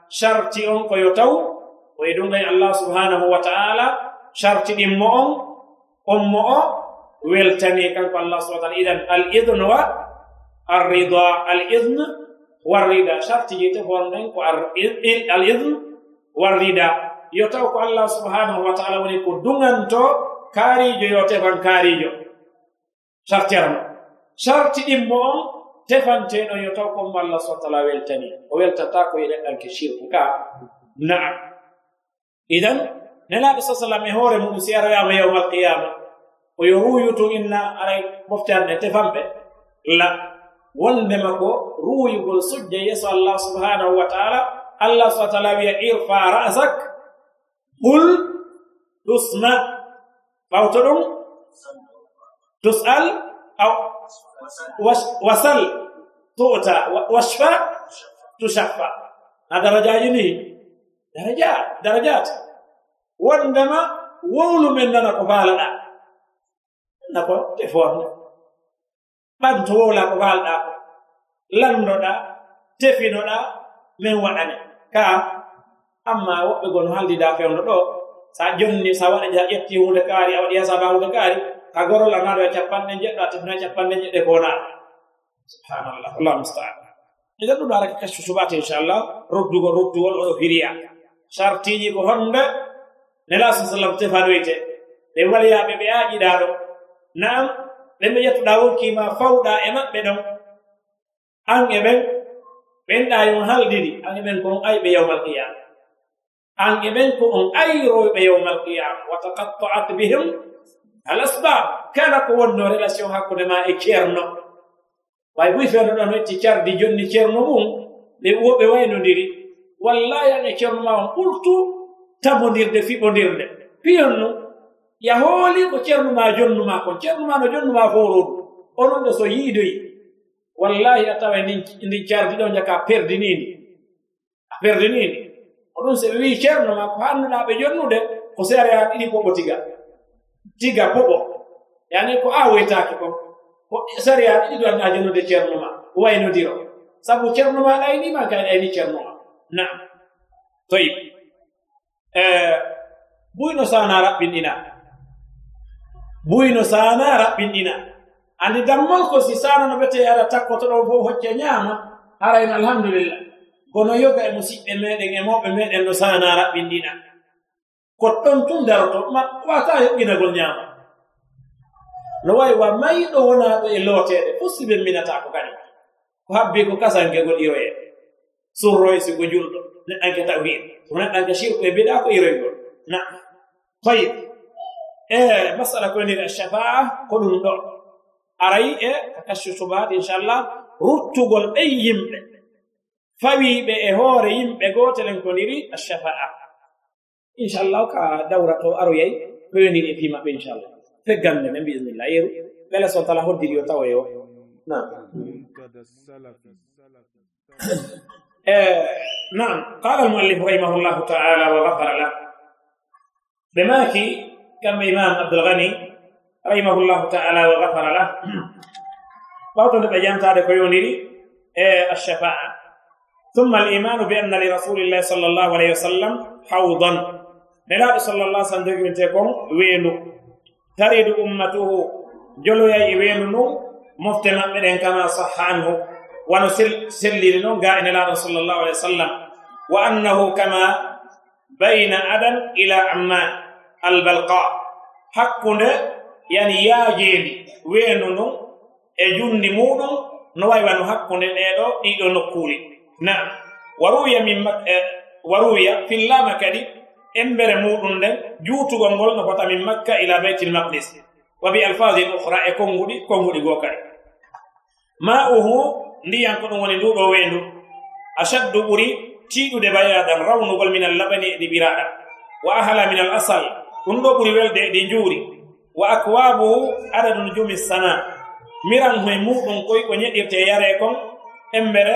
Sharti on koyo taw koye ɗuŋaye allah subhanahu wa ta'ala sharti ɗimmo on on mo o weltani kanko allah subhana taala. Idan al idne wa arrida al idne warrida sharti jeyte honɗen ko al idne warrida yo taw ko allah subhanahu wa ta'ala woni ko duŋanto kaarijo yo tefan kaarijo. Sharti sharti ɗin mo on tefanteɗon yo taw konmo allah subhanau weltani. O weltata ko e yeɗen ɗan shirku ka. Na'am idan nelaɓe sa sallam e hoore mum si aroyama yawma alqiyama oyo ruyutu inna aray moftanne tefanɓe la. Wondema ko ruuyugol sujja yeeso allah subhanahu wa taala allah subhana taala wiya irfa rasak qul tusna. Ɓawto ɗum? Tus'al? Aw wasal tuta washfa tushaffa. A darajaji ni? Daraja darajat wondema wowlu men nana ko faalaɗa nako te forne ɓanto wowla ko faalɗa ko. Lannoɗa tefinoɗa min waɗane. Ka amma woɓɓe gono haldida fewno ɗo sa jonni sa waɗa ƴetti hunde kaari a waɗi yasaba hunde kaari ka gorol anaɗo e capanɗe jeɗɗo a tefna capanɗe jeɗɗe ko subhanallah allah mustaan. Iɗen ɗum arake kaccu suɓata inchallah roddugo roddugol oɗo hiriya sartiji ko honde nela sa sallam tefanoyte ɓe waliyaɓe ɓe aƴiɗaɗo nam ɓen ɓe ƴettuɗa wokkima fawɗa e maɓɓe ɗon. An e ɓen ɓenɗa yon haldiri an e ɓen ko on ayɓe yawmal qiyama an e ɓen ko on ayroyɓe yawmal qiyama wa taqatta'at bihim al asbab kala ko wonno relation hakkude ma e ceerno? Way buy feeno ɗon wetti cardi jonni ceerno mum ɓe woɓe waynodiri. Wallahi e ceerno ma on ɓurtu tabodirde fiɓodirde. Piyon nu ya hooli ko ceerno ma jonnu ma kon ceerno ma no jonnu ma foroɗu onon ɗo so yiidoyi. Wallahi a tawa ndin cardi ɗo jaka perdinini a perdinini oɗum so ɓe wi ceerno ma ko hannuɗa ɓe jonnude ko seere ha ɗiɗi ko ɓotiga diga boɓo yani ko a woytaki kon ko sari saria ɗiɗi ɗo anɗa jonnude ceerno ma waynodiro sabu ceerno ma ɗaynima ka ɗayni ceerno ma. Naam. Toyib. E, buyno sana raɓɓinɗina. Buyno sana raɓɓinɗina. Andi dammol ko si sana no ɓete aɗa takkoto ɗo fof hocce ñaama harayno alhamdulillah. Gono yoga e musidɓe meɗen e mawɓe meɗen no sana raɓɓinɗina. koɗɗon tun darto ma wata yoɓɓinagol ñaama no wawi wa mayiɗo wonaɗo e looteɗe possible minata ko kañum ko habbi ko kasangegol iroye. Surroye sigo julɗo neɗɗanke tawhid. Ko neɗɗanke shirku e mbiɗa ko iroygol na. Tayib e eh, masala koniri ashafaa ko ɗum ɗo. Arayi e kakashu subat inchallah ruttugol ɓen yimɓe. Fawiɓe e hoore yimɓe gotelen koniri ashafa'a inchallah ka dawra to aroyay weniri e fimaɓe inchallah feggande men bisimillah yeru ɓele so tala hoddiri yo tawa yo na نعم. قال المؤلف رحمه الله تعالى وغفر له. بماكي كم إمام عبد الغني رحمه الله تعالى وغفر له. بعض الأيام تعرف يونيري الشفاعة. ثم الإيمان بأن لرسول الله صلى الله عليه وسلم حوضا. nelaɗo sallallah sallam jogiwinte kon weelu. Taridu ummatuhu joloyay e weelu ndun mofte maɓɓe ɗen kama sahha anhu wano selliri noon ga e nelaɗo sallallahu alih wa sallam wa annahu kama bayna adan ila amman albalqa. Hakkunde yani yaajeeɗi weendu ndun e junndi muɗum no wawi wano hakkunde ɗeɗo ɗiɗo nokkuuli naam. Waruya min e, waruya fillama kadi embere muɗum nden juutugol ngol no fota min makka ila beytil maqdis. Wa bi alfasin ohra e konnguɗi konnguɗi goo kadi ma uhu ndiyan ko ɗum woni nduɗo weendu. Ashaddu ɓuri tiiɗude bayadan rawnugol min al labani e ɗi ɓiraɗa wa ahala min al asal ɗum ɗo ɓuri welde e ɗi njuuri. Wa akwabuhu adadu nujumi sana. Miran hoye muɗum koy ko ñeɗirte e yare kon embere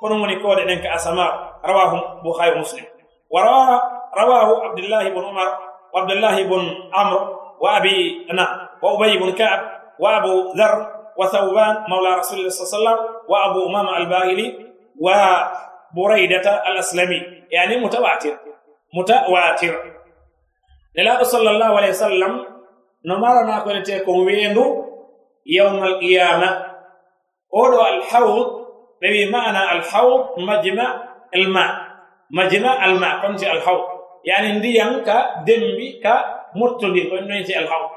ko ɗum woni koode ɗen ka asama rawahu bukhari muslim. Wa rawa رواه عبد الله بن عمر وعبد الله بن عمرو وأبي أنا وأبي بن كعب وأبو ذر وثوبان مولى رسول الله صلى الله عليه وسلم وأبو امام البائلي وبريدة الأسلمي. يعني متواتر. متواتر. لا صلى الله عليه وسلم نمرنا كنتكم ويندو يوم القيامة. أولو الحوض بمعنى الحوض مجمع الماء. مجمع الماء. كنت الحوض. yani ndiyan ka dembi ka murtudi ko noyte alhaw.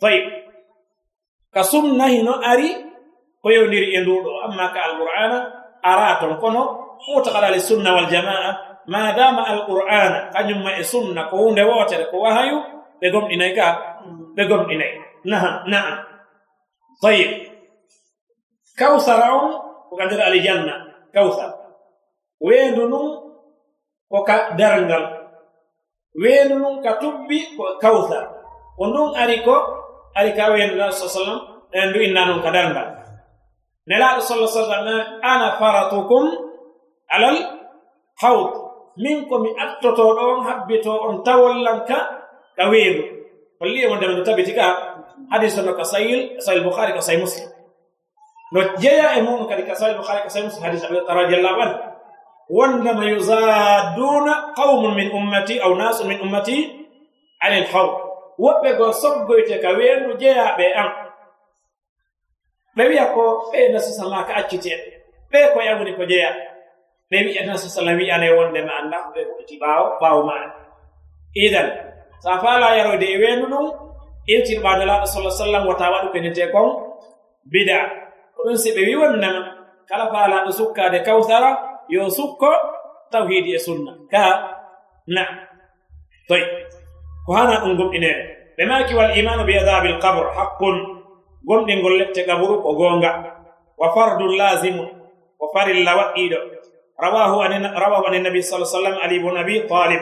Tayib ka sunna hino ari ko yewdiri e nduɗo. Amma ka alqur'ana ara ton kono mutakala li sunna wal jamaa. Ma dama alqur'ana kañumma e sunna ko hunde wotere ko wahayu ɓe gomɗinay ka ɓe gomɗinay. Naha naa. Tayib kawsara on ko ka nder alijanna kawsar. Weendu ndun ko ka darngal weendu nun ka tubbi ko kawsar ko ndun ari ko ari ka weendu la sa sallam e ndu inna ka darngal nelaaɗo sala sallam ana faratukum alal hawd min ko mi attotoɗo on habbito on tawollanka ka weendu holli wondema no tabiti ka hadis no ka sahil bouhari ka sahih muslim. No jeya e mum kadi ka sahil bouhari ka sahih muslim hadis radiallahu anhu wondema yusaduna qawmun min ummati aw nasu min ummati عن الحوض woɓɓe go soggoyte ka weendu jeyaɓe an ɓe wiya ko ɓe nasu sallah ka accitee ɓe ko yawni ko jeya. Ɓe wiya nasu sallah wiyane wondema annda ɓe hoɗiti ɓaawo ɓaawo maɗa idan sa faala yarode e weendu ɗum irtirɓaade laaɗo sala sallam wata waɗu kenete kon bida ko ɗum si ɓe wi wondema kala faalaɗo sukkade kawsara yo sukko tawhidi e sunna. Ka? Na toy. Ko hana ɗum gomɗinede ɓe maki wal imanu bi adabi lkabr haqqun. Gomɗingol lette kaburu ko goonga. Wa fardun lasimun ko farilla waɗɗiɗo rawahu rawahu ani nabi sa sallam ali bun abi talib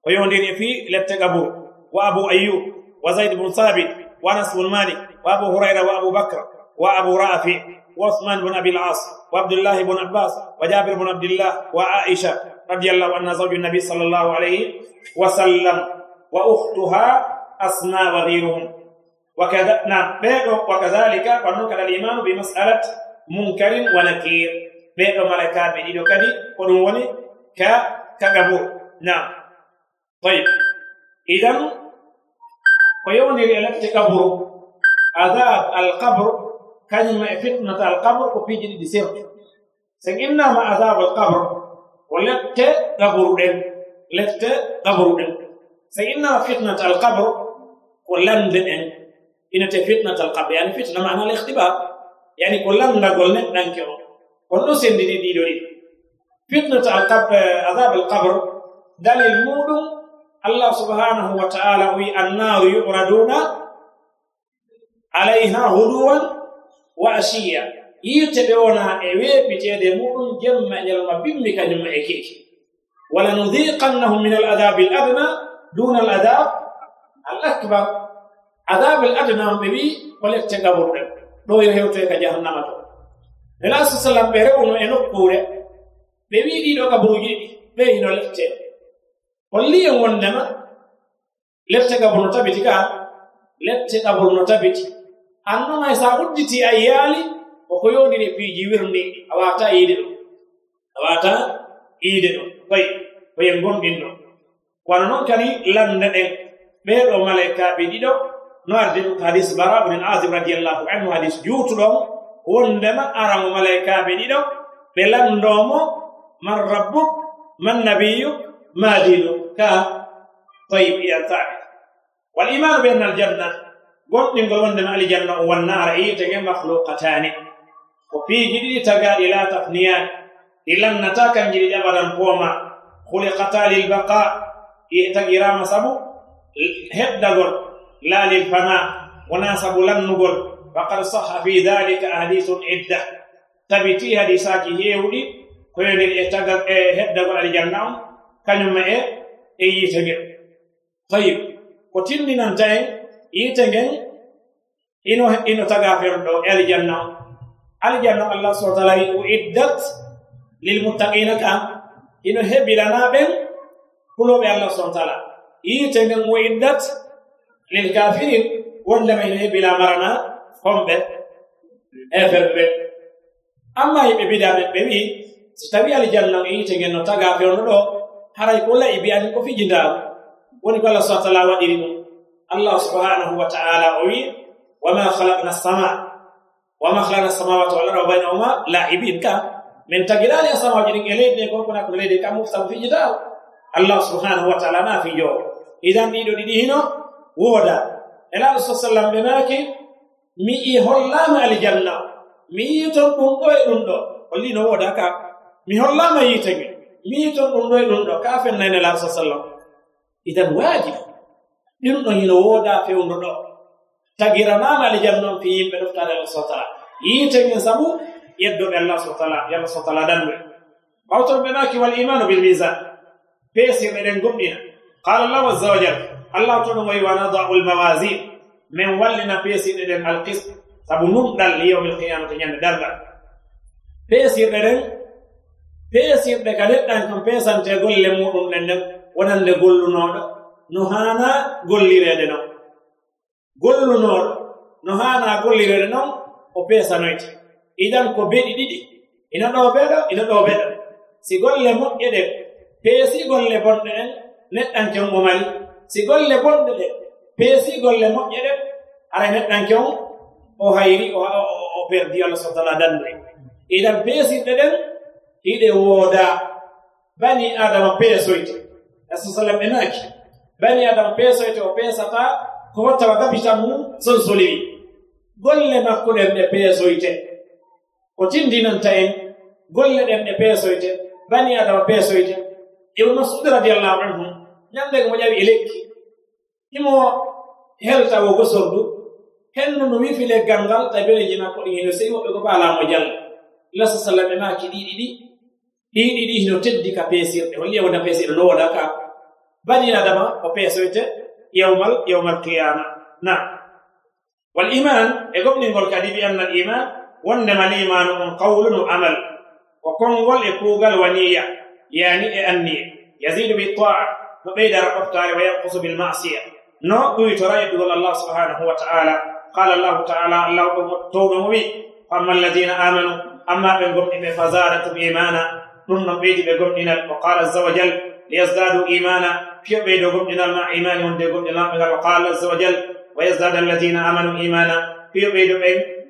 ko yondiri fi lette kaburu wa abu ayub wa zayd bun sabit wa anas bun malik wa abu hurayra wa abu bakra وأبو رافع وعثمان بن أبي العاص وعبد الله بن عباس وجابر بن عبد الله وعائشة رضي الله عنها زوج النبي صلى الله عليه وسلم وأختها أسماء وغيرهم. وكذا نعم وكذلك قنوك الإيمان بمسألة منكر ونكير. بيدو ملكا بيدو كدي قنوني ك كغبو نعم. طيب. إذا ويوني لك قبر. عذاب القبر كلمة فتنة القبر وفيجي دي سيرت سنجنا ما عذاب القبر ولت قبر دين لت قبر دين سنجنا فتنة القبر ولن دين inete fitnatal kabre yani fitna mana al ihtibar yani ko landagol neɗɗanke o kono ɗo sendini ɗiɗo ɗi fitnata adab al kabre dalil muɗum allah subhanahu wa taala wi annaru yuraduna alayha huduwan wa asiya. Yirteɓe wona e weɓiteede muɗum jemma e ñalma bimmi kañum e keeki. Wala nudiqannahum min al adabi l adna duna al adab al acbar adab al adna on ɓe wi ko lette gaburɗe ɗo e yo hewtoy ka jahannama to. Nela sa sallam ɓe rewno e nokkure ɓe wi ɗiɗo gaburuji ɗi ɓe hino lette. Holli en wondema lette gaburu no tabiti ka lette gaburu no tabiti. annuma sa udditi a yaali koko yondini piiji wirni a wata yiide ɗo. A wata yiide ɗo. Koy koye gonɗin ɗo. Kono noon kadi lande ɗen ɓeeɗo malaikaɓe ɗiɗo no arde ɗum hadis bara bnin azib radiallahu anhu hadis juutuɗon wondema aramo malaikaɓe ɗiɗo ɓe landomo man rabbuk man nabiyu ma dinu ka toyib iyantaɓe wal imanu ɓe nal janna goɗɗi ngol wondema alijanna o wannara iitege mahlukatani ko piiji ɗiɗi tagaɗi la tafniyani ɗi lannata kanji ɗi abadan pooma. Hulikata lilbaqa ɗi e tagirama sabu heɓdagol la lilfana wona sabu lannugol. Faqad saha fi dalika ahadisun idda. Tabiti hadisaji heewɗi koyonel e taga e heɓdagol alijanna on kañumma e e yiitege tayib ko tindinanta en yite ngel ino ino taga ferɗo e aljanna. Aljanna allah subhanahu taala ta'ala uiddat lil muttaqina ka ino heɓilana ɓen huloɓe allah subhanahu ta'ala. Yite ngel uiddat lil kafirin. Wondema ino heɓila marana homɓe e ferɓe amma yimɓe bida men ɓe wi si tawi aljanna yite ngel no taga ferɗo ɗo haray ko layi mbiyaani ko fijindaama woni ko allah subhanahu ta'ala waɗiri ɗum. Allah subhanahu wa ta'ala wi wama khalaqna as-samaa wama khalaqna as-samawati wal arda bainahuma la'ibin. Ka min tagilali as-samaa jiringelede ko kuna kulede ka mufsam fijida Allah subhanahu wa ta'ala na fijo. Idan dido didi hino woda. Ela sallam be mi i hollama aljanna mi i ton dum do e dum do holli no woda ka mi hollama yitegi mi i ton dum do e dum ka fen nene la sallam. Idan wajib ɗum ɗo hino wooda fewndu ɗo. Tagiranama e alijam noon fi yimɓe ɗoftade allah sa taala. Yiite min sabu yeddoɓe allah sa taala yo allah subhana taala danɓe ɓawton ɓe ɗaki wal imanu bil misan peesirɓe ɗen gomɗina qala llahu azza wa jal allah to ɗum wayi wa nadau lmawasin min wallina peesirɗe ɗen alqis sabu numɗal yewmil qiyamata ñande ɗalɗal peesirɗe ɗen peesirɗe e ka neɗɗan kam peesante golle muɗum ɗen nden wonande gollunoɗo no haana gollireede non. Gollunoor no haana gollireede non o peesanoyte. Idan ko beɗi ɗiɗi ina ɗo beɗo ina ɗo beɗo. Si golle moƴƴe ɗe peesi golle bonɗe ɗen neɗɗanke on o mari. Si golle bonɗe ɗe peesi golle moƴƴe ɗen ara neɗɗanke on o hayri o perdi allah subhana taala dande idan peesinɗe ɗen hiɗe wooda bani adama peesoyte. Rasul sallam ɓe naaki. bani adama peesoyte o peesata ko wattawa kabita mum son solimi golle makko ɗen ɗe peesoyte o tindinanta en golle ɗen ɗe peesoyte bani adama peesoyte ibnu masud radiallahu anhu ñandego mo ƴawi e lekki. Himo helta wo gosordu. Henno no wifi leggal ngal tabeleji makko ɗi hino sei woɓɓe ko baalamo jalla lasa sallam e maki ɗiɗi ɗi. Ɗiɗi ɗi hino teddi ka peesirɗe holli wona peesirɗe no woɗa ka. بني آدم وبيسويت يوم يوم القيامة. نعم. والإيمان يقول نقول كذب أن الإيمان وإنما الإيمان من قول وعمل. وكون والإكوغل ونية يعني النية يزيد بالطاعة فبيد الأفكار وينقص بالمعصية. نو ترى يقول الله سبحانه وتعالى. قال الله تعالى الله توبة فأما الذين آمنوا أما بنقوم فزادتهم إيمانا ثم بيد بقوم وقال عز وجل ليزدادوا إيمانا. في بيد قبلنا إيمان هم قبلنا وقال عز وجل ويزداد الذين آمنوا إيمانا. في بيد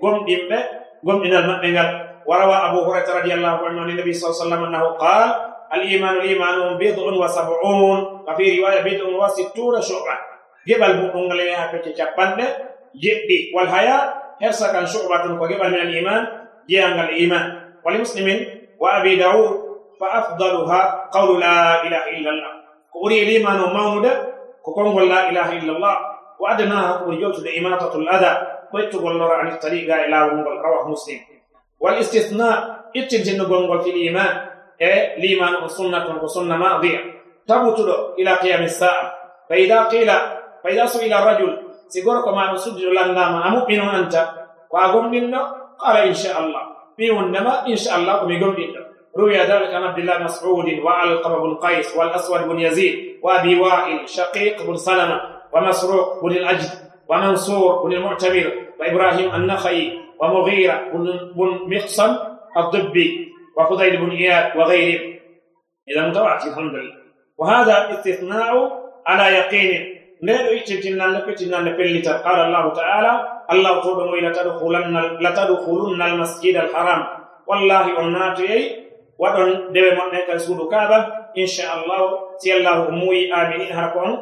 قبلنا قبلنا المؤمنين وروى أبو هريرة رضي الله عنه عن النبي صلى الله عليه وسلم أنه قال الإيمان الإيمان بضع وسبعون. وفي رواية بضع وستون شعبة. جبل بؤنغل يا كتشابند جبي والحياة هرسا كان شعبة وجبل من الإيمان. جيانغ الإيمان. ولمسلم وأبي داود فأفضلها قول لا إله إلا الله. كوري الإيمان مولد كقول لا إله إلا الله. وأدناها كوري جوت إماتة الأذى ويتقول عن الطريق إلى رواه مسلم. والإستثناء اتجن غونغول في الإيمان. اي الإيمان سنة وسنة ماضية. تبتل إلى قيام الساعة. فإذا قيل فإذا سئل الرجل سيغورك ما نسجد لنا أمؤمن أنت؟ واغمن قال إن شاء الله. بيونما إن شاء الله بيغمن روي ذلك عن عبد الله مسعود وعلقمة بن قيس والأسود بن يزيد وأبي وائل شقيق بن سلمة ومسروق بن الأجد ومنصور بن المعتمر وإبراهيم النخعي ومغيرة بن مقسم الضبي وفضيل بن إياد وغيرهم إذا متوعد الحمد لله. وهذا استثناء على يقين. لا يتجنن لكتنن بلتا قال الله تعالى الله تودم إلى تدخلن لتدخلن المسجد الحرام. والله أمناتي waɗon dewe moɗɗen kadi suudu kaaba inchallahu si allahu umuyi aminin hara ko on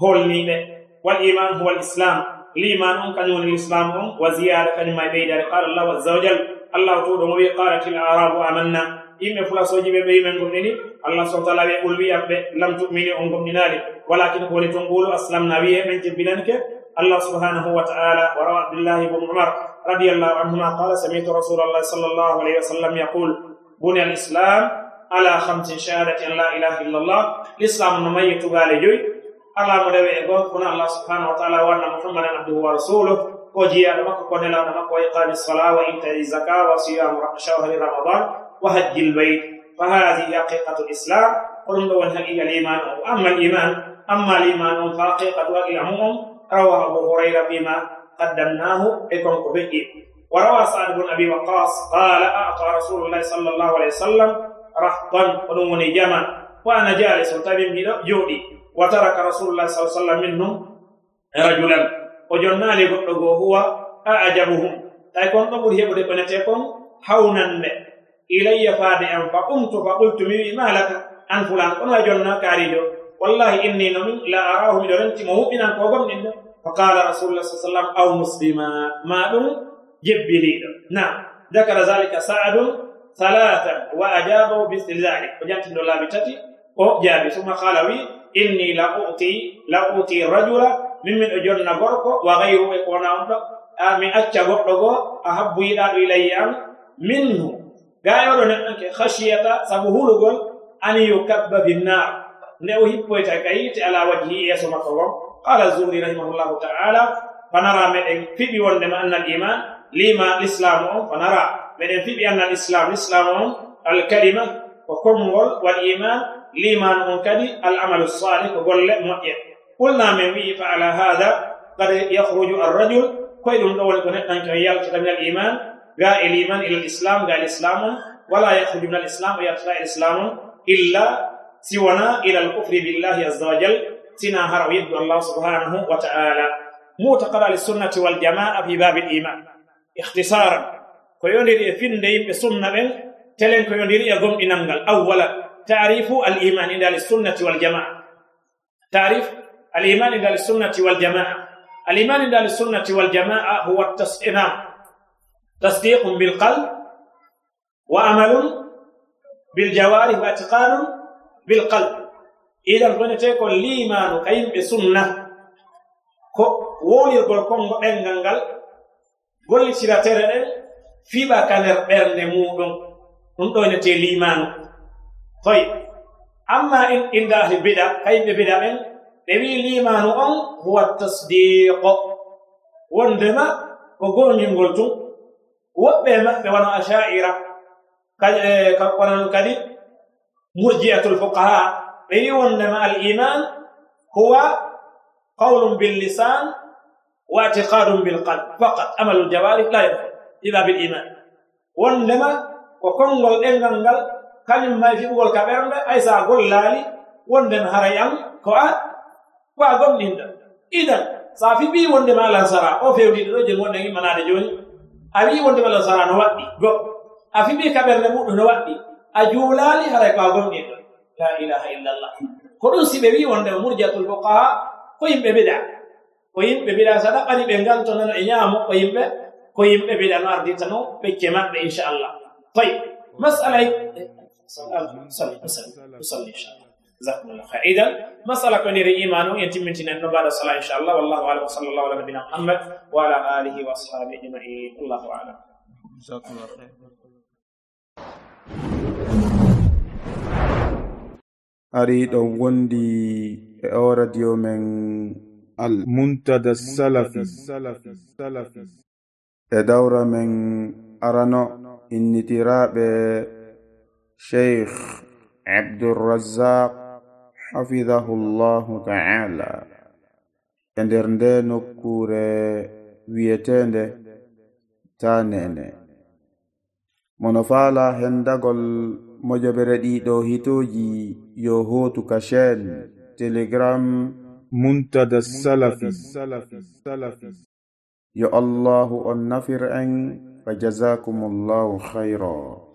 holniɓe wal iman huwa l islam liman on kañum woni l'islam on wa ziyada kañuma e ɓeydare qala llahu azza wa jal allahu tuɗomo wi qalatil arabu amanna yimɓe fulasoji ɓe ɓeyi men gomɗini allah subhana taala wiye ɓol wiya ɓe lam tumini on gomɗinali walakin ko woni ton ngulu aslamna wiye ɓen jebbilanke الله سبحانه وتعالى وروى عبد الله بن عمر رضي الله عنهما قال سمعت رسول الله صلى الله عليه وسلم يقول بني الإسلام على خمس شهادة أن لا إله إلا الله. الإسلام نمي تبالي جوي. على مدوي إبوه كنا الله سبحانه وتعالى وأن محمد عبد الله ورسوله. وجي أنمك كنا لأنمك وإقام الصلاة وانت الزكاة وصيام شهر رمضان وهج البيت. فهذه حقيقة الإسلام. قلنا والحقيقة الإيمان أما الإيمان أما الإيمان فحقيقة الإيمان رواه أبو هريرة بما قدمناه. إكم كبئي woni haqiqa liman o amma liman amma liman on fa haqiqatu haqiqa mum on rawa abu hurayra bima qaddamnahu e konko feƴƴi wa rawa saad bun abi waqas qala ata rasulullahi sall llahu alayhi wa sallam rahtan ko ɗum woni jama wa ana jalis o tawi mbiɗo jooɗi وترك رسول الله صلى الله عليه وسلم منهم rajulan o jonnaali goɗɗo goo huwa a ajabuhum tay kon ɗo ɓuri heɓude ɓonete kon hawnande ilayya faade am fa umtu fa qultu mi wi malaka an fulan kono way jonna kaarijo wallahi inni no min la arahu miɗo renti mo huɓɓinan ko gomɗin jebbiriɗo nam dakara zalika saadum salatan wa ajabahu misli dhalik o jantindo laabi tati o jaabi suma qala wi inni la uti la uti rajula min min o jonna gorko wa gayru e kowona on ɗo a mi acca goɗɗo goo a habbu yiɗaɗo ilayya an minhu gayoɗo neɗɗonke hasiyata sabu hulugol an yukabba binnar nde o hippoyta ka yiite ala wajhi yeeso makko gon qala zuri rahimahullahu taala fanara meɗen fiɓi wondema anna al iman لما الإسلام فنرى من ينفي بأن الإسلام الإسلام الكلمة وكمول والإيمان لما أنكدي العمل الصالح وقول قلنا من وي فعل هذا قد يخرج الرجل كويل دول كنتن كيال من الإيمان جاء الإيمان إلى الإسلام جاء الإسلام ولا يخرج من الإسلام ويبقى الإسلام إلا سوانا إلى الكفر بالله عز وجل سنا هرب الله سبحانه وتعالى معتقد السنة والجماعة في باب الإيمان ihtisaran ko yondiri e finde yimɓe sunna ɓen telen ko yondiri e gomɗinal ngal awwala. Tarifu al iman inda al sunnati wal jamaa tarif al iman inda al sunnati wal jamaa al iman inda sunnati wal jamaa huwa at-tas'inam tasdiqun bil wa amalun biljawarih wa i'tiqadun bilqalb. Idan gonete ko limanu ka yimɓe sunna ko wolirgol kongo ɗengal ngal gollitira tere ɗen fiɓa ka nder ɓernde muɗum. Ɗum ɗo enete limanu toy amma in inda ahli ka yimɓe bida ɓen ɓe wi limanu on huwa tasdiqo wondema ko goñingol tun woɓɓe maɓɓe wono ashaira konon e, kadi murjiatul fuqaha ɓe wi wondema al iman huwa qawlum billisan واعتقاد بالقلب. فقط عمل الجوارح لا يدخل إلا بالإيمان. ولما وكون غول إنغانغال كان ما في غول يجيبول كبيرنا ايسا غول لالي وندن هريان كوآ واغم نندا إذا صافي بي وندما لانسرا أو فيودي دروجن وندن منادي جوني أبي وندما لانسرا نوأدي. غو أفي بي كبيرنا مو نوأدي. أجولالي هريكوا غوم نندا لا إله إلا الله. كون سي بي وندما مرجة الفقهاء بي ببدع ko yimɓe mbiɗa sa ɗaɓɓani ɓe ngal to e ñaamo ko yimɓe ko yimɓe mbiɗano ardita no ɓecce maɓɓe inchallah toy masala usalli inchallah جزاكم الله خير اذا مساله كونير ايمان ان تمتنا انه بعد الصلاه ان شاء الله والله اعلم ala الله على نبينا محمد وعلى اله واصحابه اجمعين الله اعلم جزاكم الله ari ɗon wondi e o radio men muntada salafi e dawra men arano innitiraɓe sheikh abdurrazaq hafidahu llahu taala e nder nde nokkure wiyetende tanene mono faala hendagol mojoɓere ɗiɗo hitoji yo hotu ka chaine telegram منتدى السلف. يا الله النفر عن فجزاكم الله خيرا.